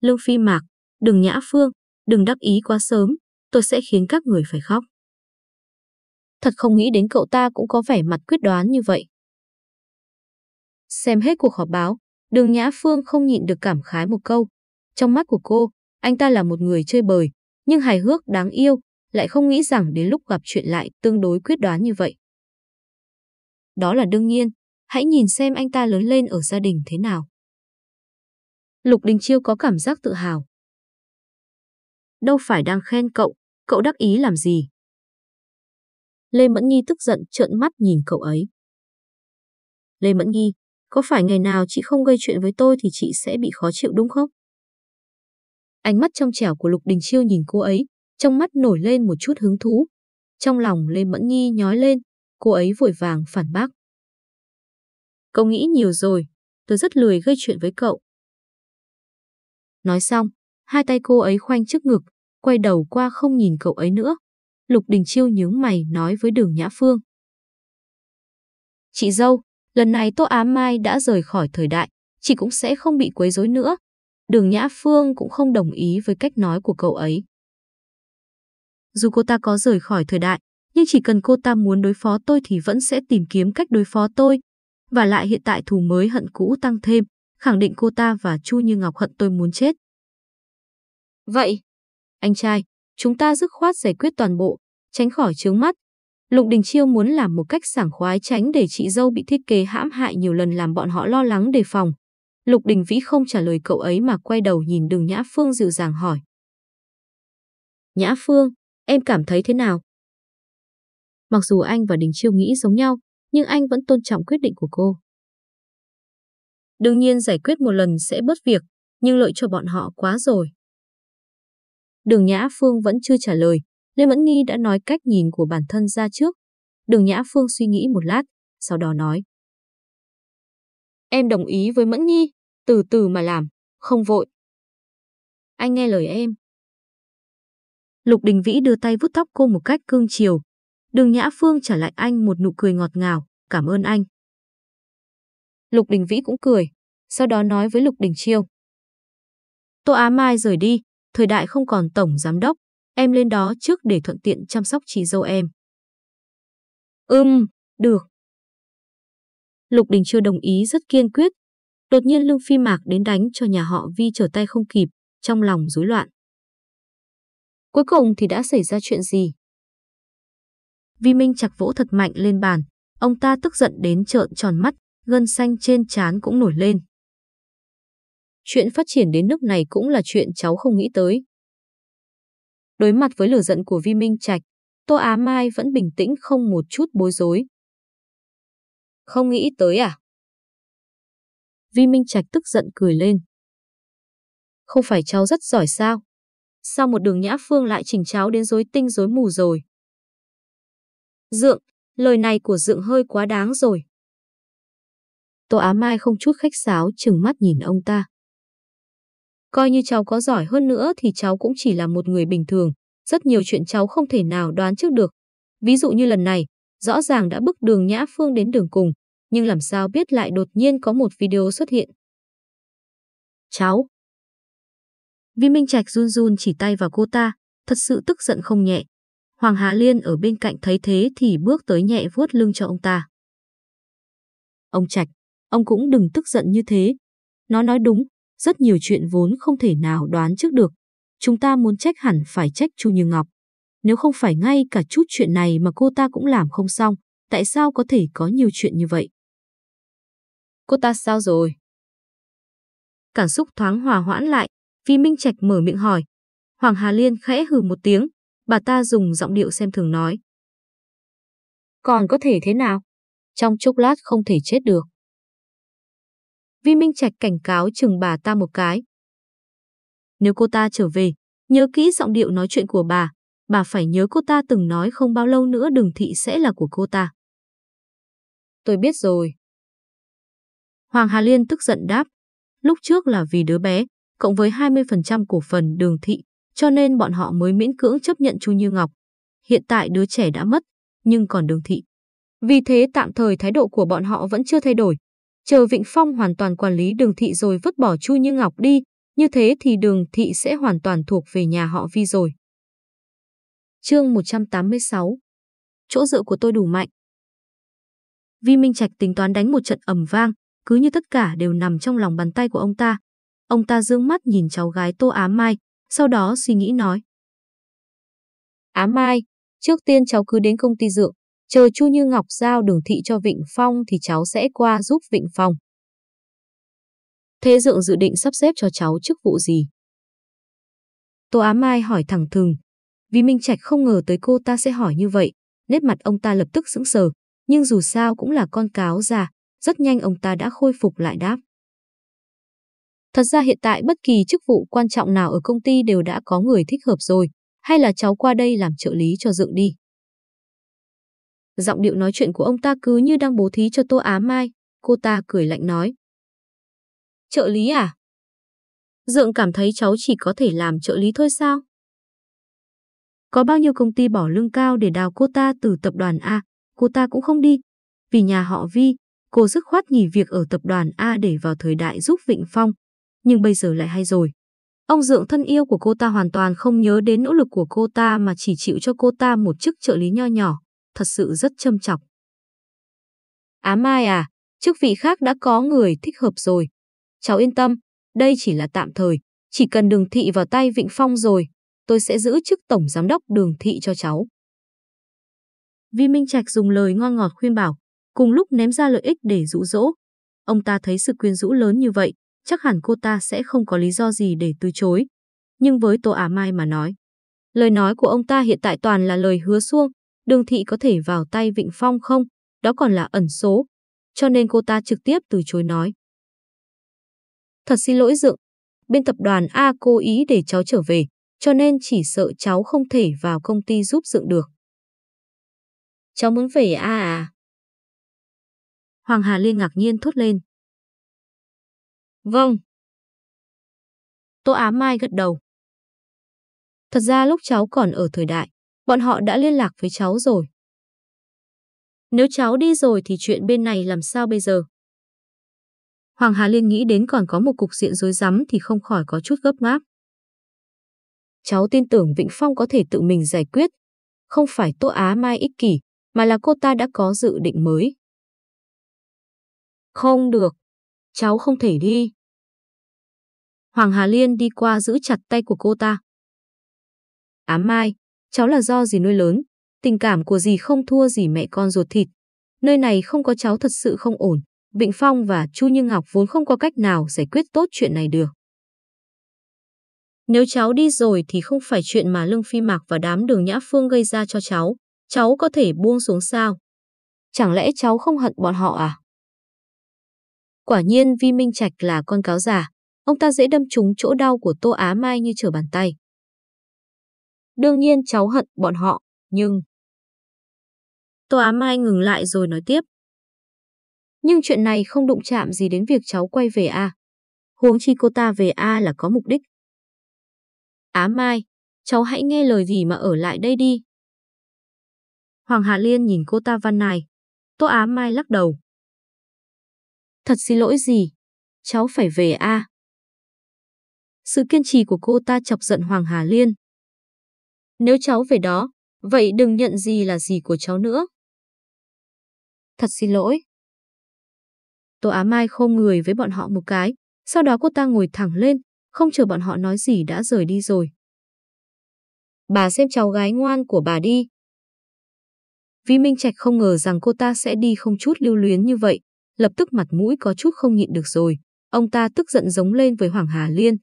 Lương Phi Mạc, đừng nhã phương, đừng đắc ý quá sớm, tôi sẽ khiến các người phải khóc. Thật không nghĩ đến cậu ta cũng có vẻ mặt quyết đoán như vậy. Xem hết cuộc họp báo, đường Nhã Phương không nhịn được cảm khái một câu. Trong mắt của cô, anh ta là một người chơi bời, nhưng hài hước đáng yêu, lại không nghĩ rằng đến lúc gặp chuyện lại tương đối quyết đoán như vậy. Đó là đương nhiên, Hãy nhìn xem anh ta lớn lên ở gia đình thế nào. Lục Đình Chiêu có cảm giác tự hào. Đâu phải đang khen cậu, cậu đắc ý làm gì. Lê Mẫn Nghi tức giận trợn mắt nhìn cậu ấy. Lê Mẫn Nghi, có phải ngày nào chị không gây chuyện với tôi thì chị sẽ bị khó chịu đúng không? Ánh mắt trong trẻo của Lục Đình Chiêu nhìn cô ấy, trong mắt nổi lên một chút hứng thú. Trong lòng Lê Mẫn Nghi nhói lên, cô ấy vội vàng phản bác. Cậu nghĩ nhiều rồi, tôi rất lười gây chuyện với cậu. Nói xong, hai tay cô ấy khoanh trước ngực, quay đầu qua không nhìn cậu ấy nữa. Lục Đình Chiêu nhướng mày nói với đường Nhã Phương. Chị dâu, lần này Tô Á Mai đã rời khỏi thời đại, chị cũng sẽ không bị quấy rối nữa. Đường Nhã Phương cũng không đồng ý với cách nói của cậu ấy. Dù cô ta có rời khỏi thời đại, nhưng chỉ cần cô ta muốn đối phó tôi thì vẫn sẽ tìm kiếm cách đối phó tôi. Và lại hiện tại thù mới hận cũ tăng thêm, khẳng định cô ta và Chu Như Ngọc hận tôi muốn chết. Vậy, anh trai, chúng ta dứt khoát giải quyết toàn bộ, tránh khỏi chướng mắt. Lục Đình Chiêu muốn làm một cách sảng khoái tránh để chị dâu bị thiết kế hãm hại nhiều lần làm bọn họ lo lắng đề phòng. Lục Đình Vĩ không trả lời cậu ấy mà quay đầu nhìn đường Nhã Phương dịu dàng hỏi. Nhã Phương, em cảm thấy thế nào? Mặc dù anh và Đình Chiêu nghĩ giống nhau, nhưng anh vẫn tôn trọng quyết định của cô. Đương nhiên giải quyết một lần sẽ bớt việc, nhưng lợi cho bọn họ quá rồi. Đường Nhã Phương vẫn chưa trả lời, Lê Mẫn Nghi đã nói cách nhìn của bản thân ra trước. Đường Nhã Phương suy nghĩ một lát, sau đó nói. Em đồng ý với Mẫn Nhi, từ từ mà làm, không vội. Anh nghe lời em. Lục Đình Vĩ đưa tay vuốt tóc cô một cách cương chiều. Đường Nhã Phương trả lại anh một nụ cười ngọt ngào, cảm ơn anh. Lục Đình Vĩ cũng cười, sau đó nói với Lục Đình Chiêu. Tô Á Mai rời đi, thời đại không còn tổng giám đốc, em lên đó trước để thuận tiện chăm sóc chị dâu em. Ừm, được. Lục Đình chiêu đồng ý rất kiên quyết. Đột nhiên Lương Phi Mạc đến đánh cho nhà họ Vi trở tay không kịp, trong lòng rối loạn. Cuối cùng thì đã xảy ra chuyện gì? Vi Minh chặt vỗ thật mạnh lên bàn, ông ta tức giận đến trợn tròn mắt, gân xanh trên trán cũng nổi lên. Chuyện phát triển đến nước này cũng là chuyện cháu không nghĩ tới. Đối mặt với lửa giận của Vi Minh Trạch, Tô Á Mai vẫn bình tĩnh không một chút bối rối. Không nghĩ tới à? Vi Minh Trạch tức giận cười lên. Không phải cháu rất giỏi sao? Sao một đường nhã phương lại chỉnh cháu đến rối tinh rối mù rồi? Dượng, lời này của Dượng hơi quá đáng rồi. Tô Á Mai không chút khách sáo chừng mắt nhìn ông ta. Coi như cháu có giỏi hơn nữa thì cháu cũng chỉ là một người bình thường. Rất nhiều chuyện cháu không thể nào đoán trước được. Ví dụ như lần này, rõ ràng đã bước đường Nhã Phương đến đường cùng, nhưng làm sao biết lại đột nhiên có một video xuất hiện. Cháu. Vi Minh Trạch run run chỉ tay vào cô ta, thật sự tức giận không nhẹ. Hoàng Hà Liên ở bên cạnh thấy thế thì bước tới nhẹ vuốt lưng cho ông ta. Ông Trạch, ông cũng đừng tức giận như thế. Nó nói đúng, rất nhiều chuyện vốn không thể nào đoán trước được. Chúng ta muốn trách hẳn phải trách Chu Như Ngọc. Nếu không phải ngay cả chút chuyện này mà cô ta cũng làm không xong, tại sao có thể có nhiều chuyện như vậy? Cô ta sao rồi? Cảm xúc thoáng hòa hoãn lại, Vi Minh Trạch mở miệng hỏi. Hoàng Hà Liên khẽ hừ một tiếng, bà ta dùng giọng điệu xem thường nói. Còn có thể thế nào? Trong chốc lát không thể chết được. Vi Minh Trạch cảnh cáo chừng bà ta một cái. Nếu cô ta trở về, nhớ kỹ giọng điệu nói chuyện của bà, bà phải nhớ cô ta từng nói không bao lâu nữa đường thị sẽ là của cô ta. Tôi biết rồi. Hoàng Hà Liên tức giận đáp. Lúc trước là vì đứa bé, cộng với 20% cổ phần đường thị, cho nên bọn họ mới miễn cưỡng chấp nhận Chu Như Ngọc. Hiện tại đứa trẻ đã mất, nhưng còn đường thị. Vì thế tạm thời thái độ của bọn họ vẫn chưa thay đổi, chờ Vịnh Phong hoàn toàn quản lý đường thị rồi vứt bỏ Chu Như Ngọc đi, như thế thì đường thị sẽ hoàn toàn thuộc về nhà họ Vi rồi. Chương 186 Chỗ dựa của tôi đủ mạnh. Vi Minh Trạch tính toán đánh một trận ầm vang, cứ như tất cả đều nằm trong lòng bàn tay của ông ta. Ông ta dương mắt nhìn cháu gái Tô Á Mai, sau đó suy nghĩ nói. Á Mai, trước tiên cháu cứ đến công ty dược, Chờ Chu Như Ngọc giao đường thị cho Vịnh Phong thì cháu sẽ qua giúp Vịnh Phong. Thế Dượng dự định sắp xếp cho cháu chức vụ gì? Tô Á Mai hỏi thẳng thừng. Vì Minh Trạch không ngờ tới cô ta sẽ hỏi như vậy. Nét mặt ông ta lập tức sững sờ, nhưng dù sao cũng là con cáo già, rất nhanh ông ta đã khôi phục lại đáp. Thật ra hiện tại bất kỳ chức vụ quan trọng nào ở công ty đều đã có người thích hợp rồi, hay là cháu qua đây làm trợ lý cho Dượng đi. Giọng điệu nói chuyện của ông ta cứ như đang bố thí cho Tô Á Mai, cô ta cười lạnh nói. Trợ lý à? Dượng cảm thấy cháu chỉ có thể làm trợ lý thôi sao? Có bao nhiêu công ty bỏ lương cao để đào cô ta từ tập đoàn A, cô ta cũng không đi. Vì nhà họ Vi, cô dứt khoát nghỉ việc ở tập đoàn A để vào thời đại giúp Vịnh Phong. Nhưng bây giờ lại hay rồi. Ông Dượng thân yêu của cô ta hoàn toàn không nhớ đến nỗ lực của cô ta mà chỉ chịu cho cô ta một chức trợ lý nho nhỏ, thật sự rất châm chọc. Á Mai à, chức vị khác đã có người thích hợp rồi. Cháu yên tâm, đây chỉ là tạm thời, chỉ cần đường thị vào tay Vịnh Phong rồi, tôi sẽ giữ chức tổng giám đốc đường thị cho cháu. Vi Minh Trạch dùng lời ngon ngọt khuyên bảo, cùng lúc ném ra lợi ích để dụ dỗ. Ông ta thấy sự quyến rũ lớn như vậy, chắc hẳn cô ta sẽ không có lý do gì để từ chối. Nhưng với Tô Á Mai mà nói, lời nói của ông ta hiện tại toàn là lời hứa xuông, đường thị có thể vào tay Vịnh Phong không, đó còn là ẩn số, cho nên cô ta trực tiếp từ chối nói. Thật xin lỗi Dượng, bên tập đoàn A cố ý để cháu trở về, cho nên chỉ sợ cháu không thể vào công ty giúp Dượng được. Cháu muốn về A à? Hoàng Hà Liên ngạc nhiên thốt lên. Vâng. Tô Á Mai gật đầu. Thật ra lúc cháu còn ở thời đại, bọn họ đã liên lạc với cháu rồi. Nếu cháu đi rồi thì chuyện bên này làm sao bây giờ? Hoàng Hà Liên nghĩ đến còn có một cục diện rối rắm thì không khỏi có chút gấp gáp. Cháu tin tưởng Vịnh Phong có thể tự mình giải quyết. Không phải Tô Á Mai ích kỷ, mà là cô ta đã có dự định mới. Không được, cháu không thể đi. Hoàng Hà Liên đi qua giữ chặt tay của cô ta. Á Mai, cháu là do gì nuôi lớn, tình cảm của dì không thua gì mẹ con ruột thịt. Nơi này không có cháu thật sự không ổn. Vịnh Phong và Chu Như Ngọc vốn không có cách nào giải quyết tốt chuyện này được. Nếu cháu đi rồi thì không phải chuyện mà Lương Phi Mạc và đám đường Nhã Phương gây ra cho cháu. Cháu có thể buông xuống sao? Chẳng lẽ cháu không hận bọn họ à? Quả nhiên Vi Minh Trạch là con cáo già. Ông ta dễ đâm trúng chỗ đau của Tô Á Mai như trở bàn tay. Đương nhiên cháu hận bọn họ, nhưng... Tô Á Mai ngừng lại rồi nói tiếp. Nhưng chuyện này không đụng chạm gì đến việc cháu quay về A. Huống chi cô ta về A là có mục đích. Á Mai, cháu hãy nghe lời gì mà ở lại đây đi. Hoàng Hà Liên nhìn cô ta văn này. Tô Á Mai lắc đầu. Thật xin lỗi gì? Cháu phải về A. Sự kiên trì của cô ta chọc giận Hoàng Hà Liên. Nếu cháu về đó, vậy đừng nhận gì là gì của cháu nữa. Thật xin lỗi. Tô Á Mai không người với bọn họ một cái, sau đó cô ta ngồi thẳng lên, không chờ bọn họ nói gì đã rời đi rồi. Bà xem cháu gái ngoan của bà đi. Vi Minh Trạch không ngờ rằng cô ta sẽ đi không chút lưu luyến như vậy, lập tức mặt mũi có chút không nhịn được rồi. Ông ta tức giận giống lên với Hoàng Hà Liên.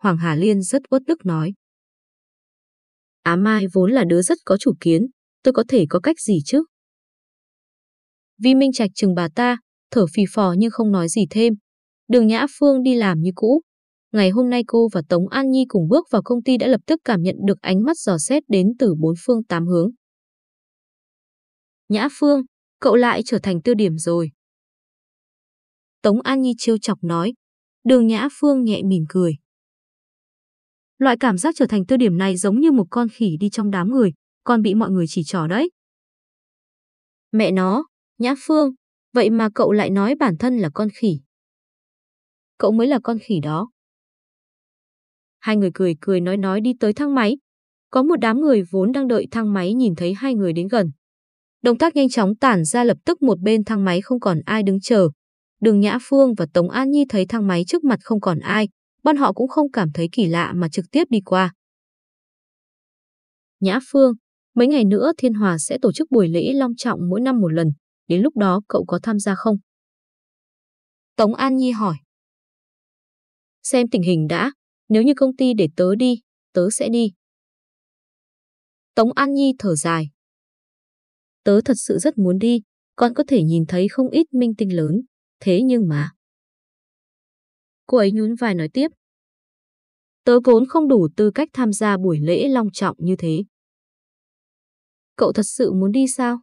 Hoàng Hà Liên rất uất đức nói. Á Mai vốn là đứa rất có chủ kiến, tôi có thể có cách gì chứ? Vi Minh Trạch chừng bà ta, thở phì phò nhưng không nói gì thêm. Đường Nhã Phương đi làm như cũ. Ngày hôm nay cô và Tống An Nhi cùng bước vào công ty đã lập tức cảm nhận được ánh mắt dò xét đến từ bốn phương tám hướng. Nhã Phương, cậu lại trở thành tiêu điểm rồi. Tống An Nhi trêu chọc nói. Đường Nhã Phương nhẹ mỉm cười. Loại cảm giác trở thành tiêu điểm này giống như một con khỉ đi trong đám người, còn bị mọi người chỉ trỏ đấy. Mẹ nó, Nhã Phương, vậy mà cậu lại nói bản thân là con khỉ. Cậu mới là con khỉ đó. Hai người cười cười nói nói đi tới thang máy. Có một đám người vốn đang đợi thang máy nhìn thấy hai người đến gần. Động tác nhanh chóng tản ra lập tức một bên thang máy không còn ai đứng chờ. Đường Nhã Phương và Tống An Nhi thấy thang máy trước mặt không còn ai, bọn họ cũng không cảm thấy kỳ lạ mà trực tiếp đi qua. Nhã Phương, mấy ngày nữa Thiên Hòa sẽ tổ chức buổi lễ long trọng mỗi năm một lần, đến lúc đó cậu có tham gia không? Tống An Nhi hỏi. Xem tình hình đã, nếu như công ty để tớ đi, tớ sẽ đi. Tống An Nhi thở dài. tớ thật sự rất muốn đi, con có thể nhìn thấy không ít minh tinh lớn. Thế nhưng mà... Cô ấy nhún vai nói tiếp. Tớ vốn không đủ tư cách tham gia buổi lễ long trọng như thế. Cậu thật sự muốn đi sao?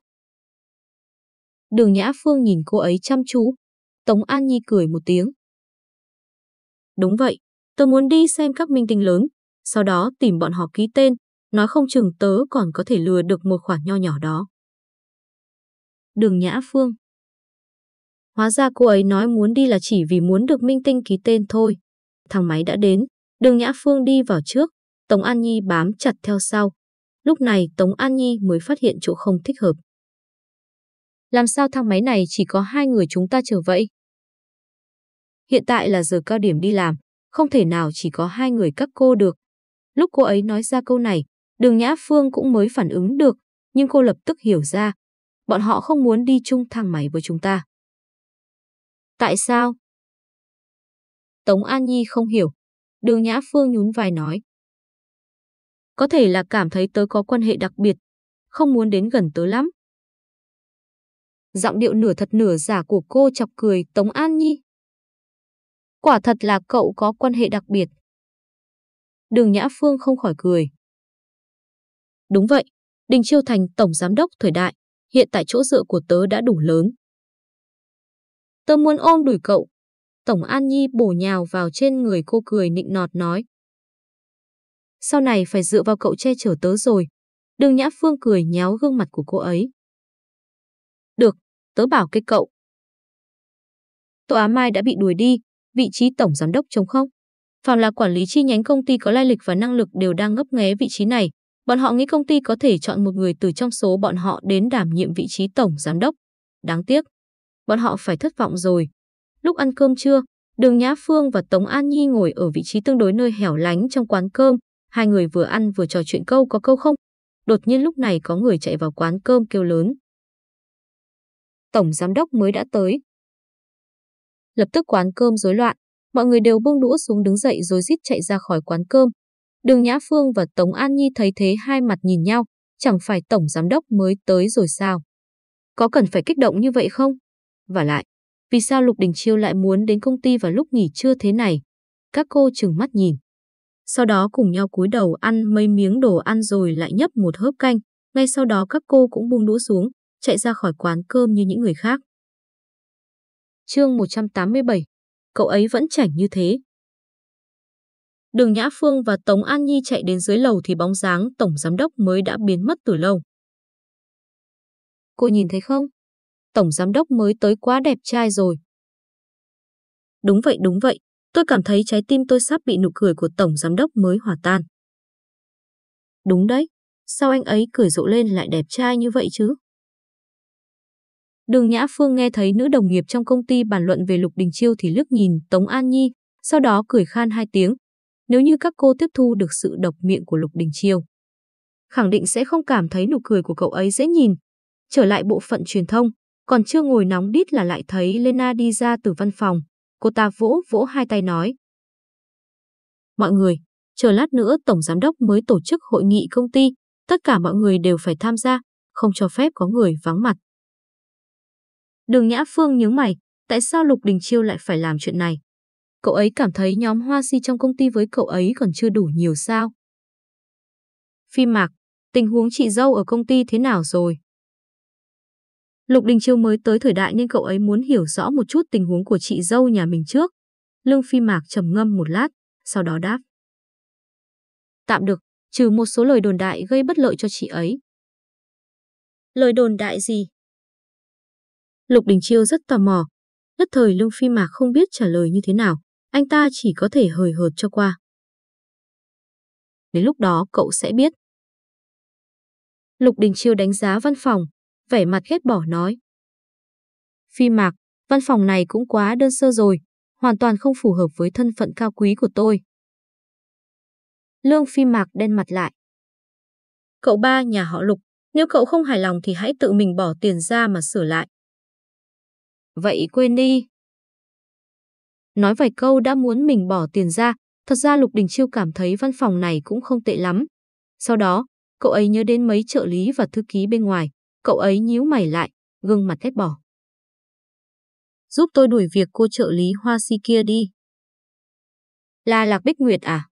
Đường Nhã Phương nhìn cô ấy chăm chú. Tống An Nhi cười một tiếng. Đúng vậy, tớ muốn đi xem các minh tinh lớn, sau đó tìm bọn họ ký tên, nói không chừng tớ còn có thể lừa được một khoản nho nhỏ đó. Đường Nhã Phương Hóa ra cô ấy nói muốn đi là chỉ vì muốn được minh tinh ký tên thôi. Thằng máy đã đến, đường Nhã Phương đi vào trước, Tống An Nhi bám chặt theo sau. Lúc này Tống An Nhi mới phát hiện chỗ không thích hợp. Làm sao thang máy này chỉ có hai người chúng ta chờ vậy? Hiện tại là giờ cao điểm đi làm, không thể nào chỉ có hai người các cô được. Lúc cô ấy nói ra câu này, đường Nhã Phương cũng mới phản ứng được, nhưng cô lập tức hiểu ra. Bọn họ không muốn đi chung thang máy với chúng ta. Tại sao? Tống An Nhi không hiểu. Đường Nhã Phương nhún vai nói. Có thể là cảm thấy tớ có quan hệ đặc biệt, không muốn đến gần tớ lắm. Giọng điệu nửa thật nửa giả của cô chọc cười Tống An Nhi. Quả thật là cậu có quan hệ đặc biệt. Đường Nhã Phương không khỏi cười. Đúng vậy, Đình Chiêu Thành Tổng Giám đốc thời đại, hiện tại chỗ dựa của tớ đã đủ lớn. Tớ muốn ôm đuổi cậu. Tổng An Nhi bổ nhào vào trên người cô cười nịnh nọt nói. Sau này phải dựa vào cậu che chở tớ rồi. Đường Nhã Phương cười nhéo gương mặt của cô ấy. Được, tớ bảo cái cậu. Tô Á Mai đã bị đuổi đi, vị trí tổng giám đốc trống không. Phàm là quản lý chi nhánh công ty có lai lịch và năng lực đều đang ngấp nghé vị trí này. Bọn họ nghĩ công ty có thể chọn một người từ trong số bọn họ đến đảm nhiệm vị trí tổng giám đốc. Đáng tiếc, bọn họ phải thất vọng rồi. Lúc ăn cơm trưa, Đường Nhã Phương và Tống An Nhi ngồi ở vị trí tương đối nơi hẻo lánh trong quán cơm. Hai người vừa ăn vừa trò chuyện câu có câu không. Đột nhiên lúc này có người chạy vào quán cơm kêu lớn. Tổng giám đốc mới đã tới. Lập tức quán cơm rối loạn, mọi người đều buông đũa xuống đứng dậy rồi rít chạy ra khỏi quán cơm. Đường Nhã Phương và Tống An Nhi thấy thế hai mặt nhìn nhau, chẳng phải tổng giám đốc mới tới rồi sao? Có cần phải kích động như vậy không? Và lại, vì sao Lục Đình Chiêu lại muốn đến công ty vào lúc nghỉ trưa thế này? Các cô chừng mắt nhìn. Sau đó cùng nhau cúi đầu ăn mấy miếng đồ ăn rồi lại nhấp một hớp canh. Ngay sau đó các cô cũng buông đũa xuống, chạy ra khỏi quán cơm như những người khác. Chương 187 Cậu ấy vẫn chảnh như thế. Đường Nhã Phương và Tống An Nhi chạy đến dưới lầu thì bóng dáng Tổng Giám Đốc mới đã biến mất từ lâu. Cô nhìn thấy không? Tổng Giám Đốc mới tới quá đẹp trai rồi. Đúng vậy, đúng vậy. Tôi cảm thấy trái tim tôi sắp bị nụ cười của Tổng Giám Đốc mới hòa tan. Đúng đấy. Sao anh ấy cười rộ lên lại đẹp trai như vậy chứ? Đường Nhã Phương nghe thấy nữ đồng nghiệp trong công ty bàn luận về Lục Đình Chiêu thì lướt nhìn Tống An Nhi, sau đó cười khan hai tiếng. Nếu như các cô tiếp thu được sự độc miệng của Lục Đình Chiêu, khẳng định sẽ không cảm thấy nụ cười của cậu ấy dễ nhìn. Trở lại bộ phận truyền thông, còn chưa ngồi nóng đít là lại thấy Lena đi ra từ văn phòng. Cô ta vỗ vỗ hai tay nói. Mọi người, chờ lát nữa Tổng Giám đốc mới tổ chức hội nghị công ty, tất cả mọi người đều phải tham gia, không cho phép có người vắng mặt. Đường Nhã Phương nhớ mày, tại sao Lục Đình Chiêu lại phải làm chuyện này? Cậu ấy cảm thấy nhóm Hoa Si trong công ty với cậu ấy còn chưa đủ nhiều sao? Phi Mạc, tình huống chị dâu ở công ty thế nào rồi? Lục Đình Chiêu mới tới thời đại nên cậu ấy muốn hiểu rõ một chút tình huống của chị dâu nhà mình trước. Lương Phi Mạc trầm ngâm một lát, sau đó đáp. Tạm được, trừ một số lời đồn đại gây bất lợi cho chị ấy. Lời đồn đại gì? Lục Đình Chiêu rất tò mò. Nhất thời Lương Phi Mạc không biết trả lời như thế nào, anh ta chỉ có thể hời hợt cho qua. Đến lúc đó cậu sẽ biết. Lục Đình Chiêu đánh giá văn phòng, vẻ mặt ghét bỏ nói. Phi Mạc, văn phòng này cũng quá đơn sơ rồi, hoàn toàn không phù hợp với thân phận cao quý của tôi. Lương Phi Mạc đen mặt lại. Cậu ba nhà họ Lục, nếu cậu không hài lòng thì hãy tự mình bỏ tiền ra mà sửa lại. Vậy quên đi. Nói vài câu đã muốn mình bỏ tiền ra, thật ra Lục Đình Chiêu cảm thấy văn phòng này cũng không tệ lắm. Sau đó, cậu ấy nhớ đến mấy trợ lý và thư ký bên ngoài, Cậu ấy nhíu mày lại, gương mặt thét bỏ. Giúp tôi đuổi việc cô trợ lý hoa si kia đi. Là Lạc Bích Nguyệt à?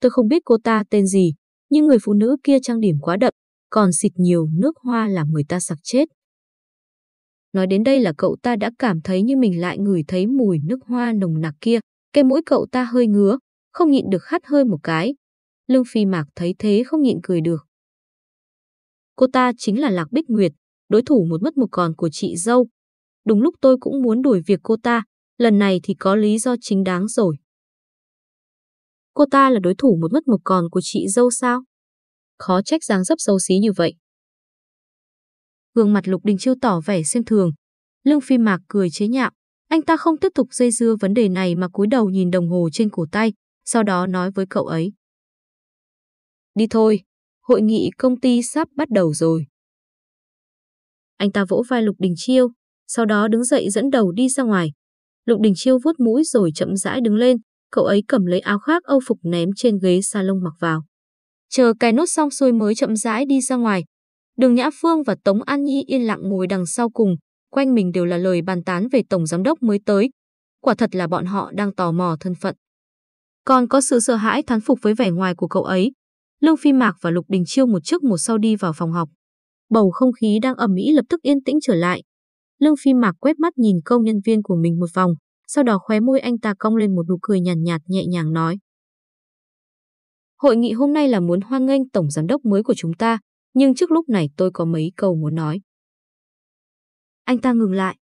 Tôi không biết cô ta tên gì, nhưng người phụ nữ kia trang điểm quá đậm, còn xịt nhiều nước hoa làm người ta sặc chết. Nói đến đây là cậu ta đã cảm thấy như mình lại ngửi thấy mùi nước hoa nồng nặc kia, cái mũi cậu ta hơi ngứa, không nhịn được hắt hơi một cái. Lương Phi Mạc thấy thế không nhịn cười được. Cô ta chính là Lạc Bích Nguyệt, đối thủ một mất một còn của chị dâu. Đúng lúc tôi cũng muốn đuổi việc cô ta, lần này thì có lý do chính đáng rồi. Cô ta là đối thủ một mất một còn của chị dâu sao? Khó trách dáng dấp xấu xí như vậy. Gương mặt Lục Đình Chiêu tỏ vẻ xem thường. Lương Phi Mạc cười chế nhạo. Anh ta không tiếp tục dây dưa vấn đề này mà cúi đầu nhìn đồng hồ trên cổ tay, sau đó nói với cậu ấy. Đi thôi, hội nghị công ty sắp bắt đầu rồi. Anh ta vỗ vai Lục Đình Chiêu, sau đó đứng dậy dẫn đầu đi ra ngoài. Lục Đình Chiêu vuốt mũi rồi chậm rãi đứng lên, cậu ấy cầm lấy áo khoác âu phục ném trên ghế salon mặc vào. Chờ cài nốt xong xuôi mới chậm rãi đi ra ngoài. Đường Nhã Phương và Tống An Nhi yên lặng ngồi đằng sau cùng, quanh mình đều là lời bàn tán về tổng giám đốc mới tới. Quả thật là bọn họ đang tò mò thân phận. Còn có sự sợ hãi thán phục với vẻ ngoài của cậu ấy. Lương Phi Mạc và Lục Đình Chiêu một trước một sau đi vào phòng học. Bầu không khí đang ẩm ĩ lập tức yên tĩnh trở lại. Lương Phi Mạc quét mắt nhìn công nhân viên của mình một vòng, sau đó khóe môi anh ta cong lên một nụ cười nhàn nhạt, nhạt nhẹ nhàng nói. Hội nghị hôm nay là muốn hoan nghênh tổng giám đốc mới của chúng ta, nhưng trước lúc này tôi có mấy câu muốn nói. Anh ta ngừng lại.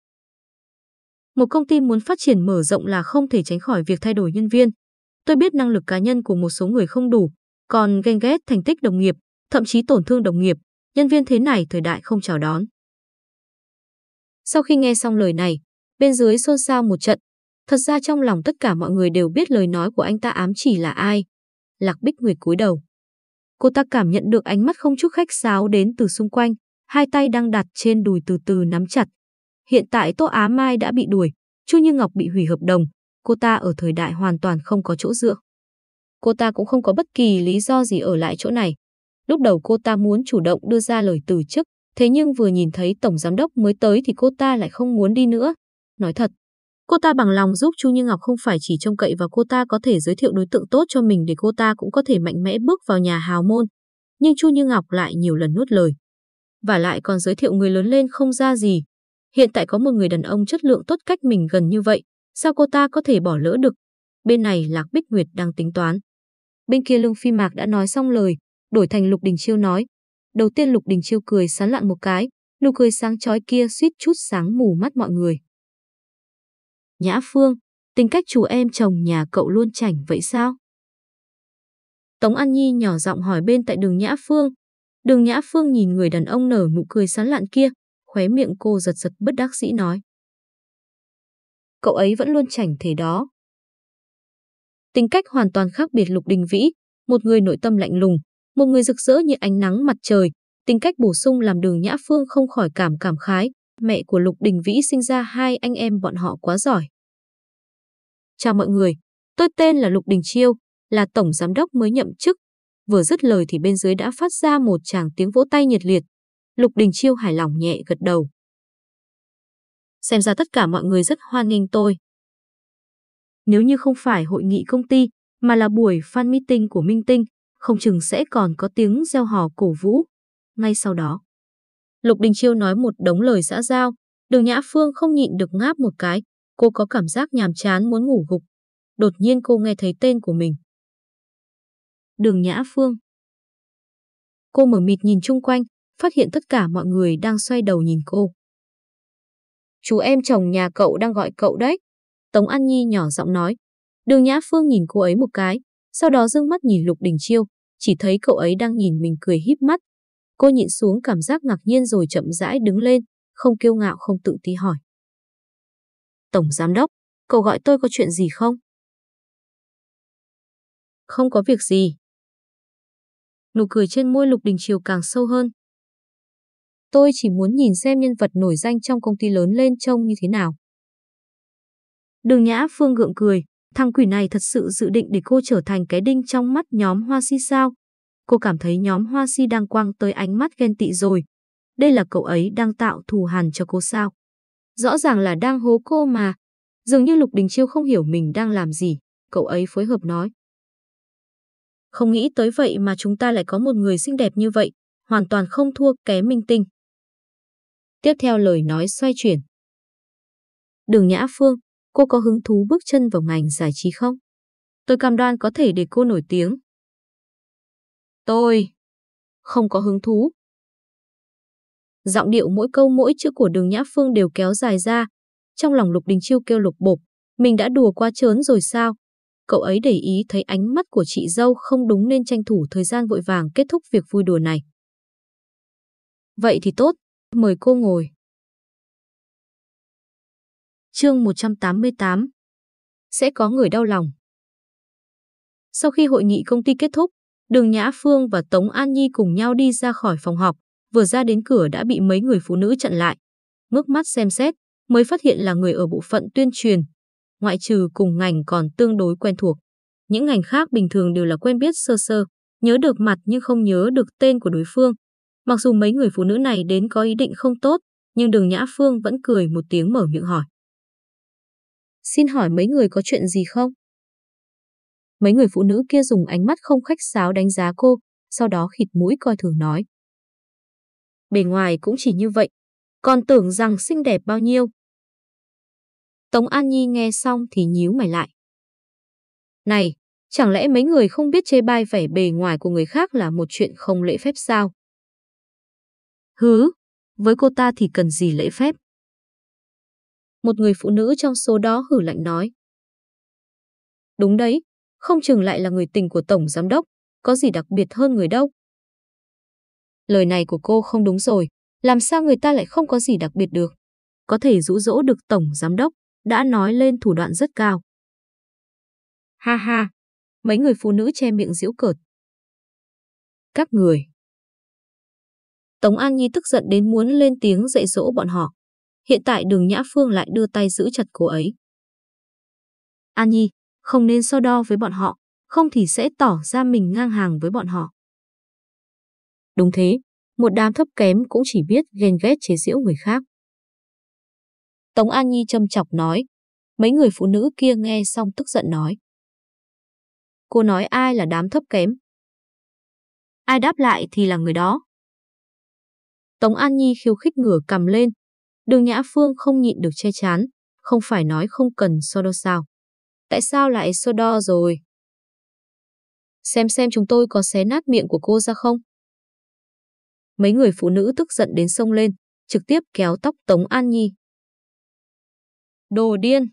Một công ty muốn phát triển mở rộng là không thể tránh khỏi việc thay đổi nhân viên. Tôi biết năng lực cá nhân của một số người không đủ, còn ghen ghét thành tích đồng nghiệp, thậm chí tổn thương đồng nghiệp, nhân viên thế này thời đại không chào đón. Sau khi nghe xong lời này, bên dưới xôn xao một trận. Thật ra trong lòng tất cả mọi người đều biết lời nói của anh ta ám chỉ là ai. Lạc Bích Nguyệt cúi đầu. Cô ta cảm nhận được ánh mắt không chút khách sáo đến từ xung quanh, hai tay đang đặt trên đùi từ từ nắm chặt. Hiện tại Tô Á Mai đã bị đuổi, Chu Như Ngọc bị hủy hợp đồng, cô ta ở thời đại hoàn toàn không có chỗ dựa. Cô ta cũng không có bất kỳ lý do gì ở lại chỗ này. Lúc đầu cô ta muốn chủ động đưa ra lời từ chức, thế nhưng vừa nhìn thấy tổng giám đốc mới tới thì cô ta lại không muốn đi nữa. Nói thật, cô ta bằng lòng giúp Chu Như Ngọc không phải chỉ trông cậy vào cô ta có thể giới thiệu đối tượng tốt cho mình để cô ta cũng có thể mạnh mẽ bước vào nhà hào môn. Nhưng Chu Như Ngọc lại nhiều lần nuốt lời. Và lại còn giới thiệu người lớn lên không ra gì. Hiện tại có một người đàn ông chất lượng tốt cách mình gần như vậy, sao cô ta có thể bỏ lỡ được? Bên này Lạc Bích Nguyệt đang tính toán. Bên kia Lương Phi Mạc đã nói xong lời, đổi thành Lục Đình Chiêu nói. Đầu tiên Lục Đình Chiêu cười sán lạn một cái, nụ cười sáng chói kia suýt chút sáng mù mắt mọi người. Nhã Phương, tính cách chú em chồng nhà cậu luôn chảnh vậy sao? Tống An Nhi nhỏ giọng hỏi bên tại đường Nhã Phương. Đường Nhã Phương nhìn người đàn ông nở nụ cười sán lạn kia, khóe miệng cô giật giật bất đắc dĩ nói. Cậu ấy vẫn luôn chảnh thế đó. Tính cách hoàn toàn khác biệt Lục Đình Vĩ, một người nội tâm lạnh lùng, một người rực rỡ như ánh nắng mặt trời, tính cách bổ sung làm đường Nhã Phương không khỏi cảm cảm khái, mẹ của Lục Đình Vĩ sinh ra hai anh em bọn họ quá giỏi. Chào mọi người, tôi tên là Lục Đình Chiêu, là tổng giám đốc mới nhậm chức. Vừa dứt lời thì bên dưới đã phát ra một tràng tiếng vỗ tay nhiệt liệt. Lục Đình Chiêu hài lòng nhẹ gật đầu. Xem ra tất cả mọi người rất hoan nghênh tôi. Nếu như không phải hội nghị công ty, mà là buổi fan meeting của Minh Tinh, không chừng sẽ còn có tiếng reo hò cổ vũ. Ngay sau đó, Lục Đình Chiêu nói một đống lời xã giao, đường Nhã Phương không nhịn được ngáp một cái, cô có cảm giác nhàm chán muốn ngủ gục. Đột nhiên cô nghe thấy tên của mình. Đường Nhã Phương. Cô mở mịt nhìn chung quanh, phát hiện tất cả mọi người đang xoay đầu nhìn cô. Chú em chồng nhà cậu đang gọi cậu đấy. Tống An Nhi nhỏ giọng nói. Đường Nhã Phương nhìn cô ấy một cái, sau đó dương mắt nhìn Lục Đình Chiêu, chỉ thấy cậu ấy đang nhìn mình cười híp mắt. Cô nhịn xuống cảm giác ngạc nhiên rồi chậm rãi đứng lên, không kiêu ngạo không tự ti hỏi. Tổng Giám Đốc, cậu gọi tôi có chuyện gì không? Không có việc gì. Nụ cười trên môi Lục Đình Chiều càng sâu hơn. Tôi chỉ muốn nhìn xem nhân vật nổi danh trong công ty lớn lên trông như thế nào. Đường Nhã Phương gượng cười, thằng quỷ này thật sự dự định để cô trở thành cái đinh trong mắt nhóm Hoa Si sao? Cô cảm thấy nhóm Hoa Si đang quăng tới ánh mắt ghen tị rồi, đây là cậu ấy đang tạo thù hằn cho cô sao? Rõ ràng là đang hố cô mà. Dường như Lục Đình Chiêu không hiểu mình đang làm gì, cậu ấy phối hợp nói. Không nghĩ tới vậy mà chúng ta lại có một người xinh đẹp như vậy, hoàn toàn không thua kém minh tinh. Tiếp theo lời nói xoay chuyển. Đường Nhã Phương, cô có hứng thú bước chân vào ngành giải trí không? Tôi cam đoan có thể để cô nổi tiếng. Tôi không có hứng thú. Giọng điệu mỗi câu mỗi chữ của đường Nhã Phương đều kéo dài ra. Trong lòng Lục Đình Chiêu kêu lục bộp, mình đã đùa quá trớn rồi sao? Cậu ấy để ý thấy ánh mắt của chị dâu không đúng nên tranh thủ thời gian vội vàng kết thúc việc vui đùa này. Vậy thì tốt, mời cô ngồi. Chương 188 Sẽ có người đau lòng Sau khi hội nghị công ty kết thúc, Đường Nhã Phương và Tống An Nhi cùng nhau đi ra khỏi phòng họp, vừa ra đến cửa đã bị mấy người phụ nữ chặn lại. Ngước mắt xem xét, mới phát hiện là người ở bộ phận tuyên truyền. Ngoại trừ cùng ngành còn tương đối quen thuộc. Những ngành khác bình thường đều là quen biết sơ sơ, nhớ được mặt nhưng không nhớ được tên của đối phương. Mặc dù mấy người phụ nữ này đến có ý định không tốt, nhưng đường Nhã Phương vẫn cười một tiếng mở miệng hỏi. Xin hỏi mấy người có chuyện gì không? Mấy người phụ nữ kia dùng ánh mắt không khách sáo đánh giá cô, sau đó khịt mũi coi thường nói. Bề ngoài cũng chỉ như vậy, còn tưởng rằng xinh đẹp bao nhiêu. Tống An Nhi nghe xong thì nhíu mày lại. Này, chẳng lẽ mấy người không biết chê bai vẻ bề ngoài của người khác là một chuyện không lễ phép sao? Hứ, với cô ta thì cần gì lễ phép? Một người phụ nữ trong số đó hử lạnh nói. Đúng đấy, không chừng lại là người tình của Tổng Giám Đốc, có gì đặc biệt hơn người đâu. Lời này của cô không đúng rồi, làm sao người ta lại không có gì đặc biệt được. Có thể rũ rỗ được Tổng Giám Đốc, đã nói lên thủ đoạn rất cao. Ha ha, mấy người phụ nữ che miệng giễu cợt. Các người. Tống An Nhi tức giận đến muốn lên tiếng dạy dỗ bọn họ. Hiện tại đường Nhã Phương lại đưa tay giữ chặt cô ấy. An Nhi, không nên so đo với bọn họ, không thì sẽ tỏ ra mình ngang hàng với bọn họ. Đúng thế, một đám thấp kém cũng chỉ biết ghen ghét chế giễu người khác. Tống An Nhi châm chọc nói, mấy người phụ nữ kia nghe xong tức giận nói. Cô nói ai là đám thấp kém? Ai đáp lại thì là người đó. Tống An Nhi khiêu khích ngửa cầm lên. Đường Nhã Phương không nhịn được che chán, không phải nói không cần so đo sao. Tại sao lại so đo rồi? Xem xem chúng tôi có xé nát miệng của cô ra không? Mấy người phụ nữ tức giận đến sông lên, trực tiếp kéo tóc Tống An Nhi. Đồ điên!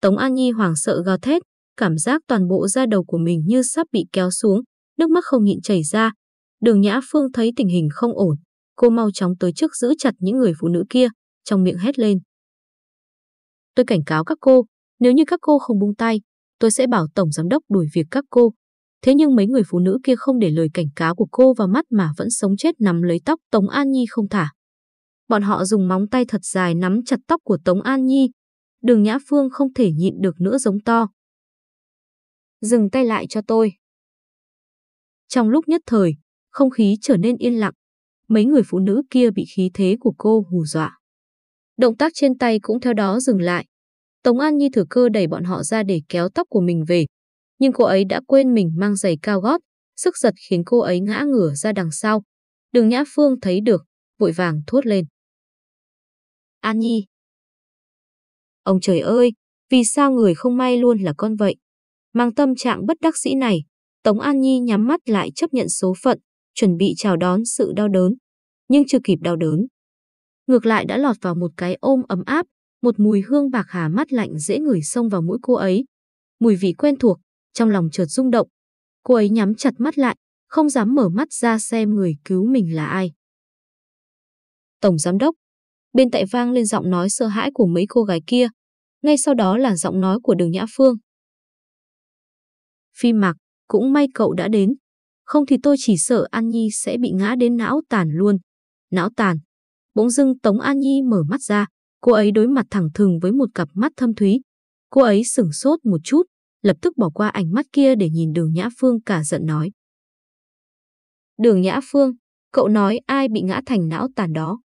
Tống An Nhi hoảng sợ gào thét, cảm giác toàn bộ da đầu của mình như sắp bị kéo xuống, nước mắt không nhịn chảy ra. Đường Nhã Phương thấy tình hình không ổn, cô mau chóng tới trước giữ chặt những người phụ nữ kia, trong miệng hét lên. Tôi cảnh cáo các cô, nếu như các cô không buông tay, tôi sẽ bảo Tổng Giám đốc đuổi việc các cô. Thế nhưng mấy người phụ nữ kia không để lời cảnh cáo của cô vào mắt mà vẫn sống chết nắm lấy tóc Tống An Nhi không thả. Bọn họ dùng móng tay thật dài nắm chặt tóc của Tống An Nhi. Đường Nhã Phương không thể nhịn được nữa giống to. Dừng tay lại cho tôi. Trong lúc nhất thời, không khí trở nên yên lặng. Mấy người phụ nữ kia bị khí thế của cô hù dọa. Động tác trên tay cũng theo đó dừng lại. Tống An Nhi thừa cơ đẩy bọn họ ra để kéo tóc của mình về. Nhưng cô ấy đã quên mình mang giày cao gót, sức giật khiến cô ấy ngã ngửa ra đằng sau. Đường Nhã Phương thấy được, vội vàng thốt lên. An Nhi. Ông trời ơi, vì sao người không may luôn là con vậy? Mang tâm trạng bất đắc dĩ này, Tống An Nhi nhắm mắt lại chấp nhận số phận, chuẩn bị chào đón sự đau đớn. Nhưng chưa kịp đau đớn. Ngược lại đã lọt vào một cái ôm ấm áp, một mùi hương bạc hà mắt lạnh dễ ngửi xông vào mũi cô ấy. Mùi vị quen thuộc, trong lòng chợt rung động. Cô ấy nhắm chặt mắt lại, không dám mở mắt ra xem người cứu mình là ai. Tổng giám đốc, bên tại vang lên giọng nói sợ hãi của mấy cô gái kia, ngay sau đó là giọng nói của đường Nhã Phương. Phi mặc, cũng may cậu đã đến, không thì tôi chỉ sợ An Nhi sẽ bị ngã đến não tàn luôn. Não tàn. Bỗng dưng Tống An Nhi mở mắt ra, cô ấy đối mặt thẳng thừng với một cặp mắt thâm thúy. Cô ấy sửng sốt một chút, lập tức bỏ qua ánh mắt kia để nhìn đường Nhã Phương cả giận nói. Đường Nhã Phương, cậu nói ai bị ngã thành não tàn đó.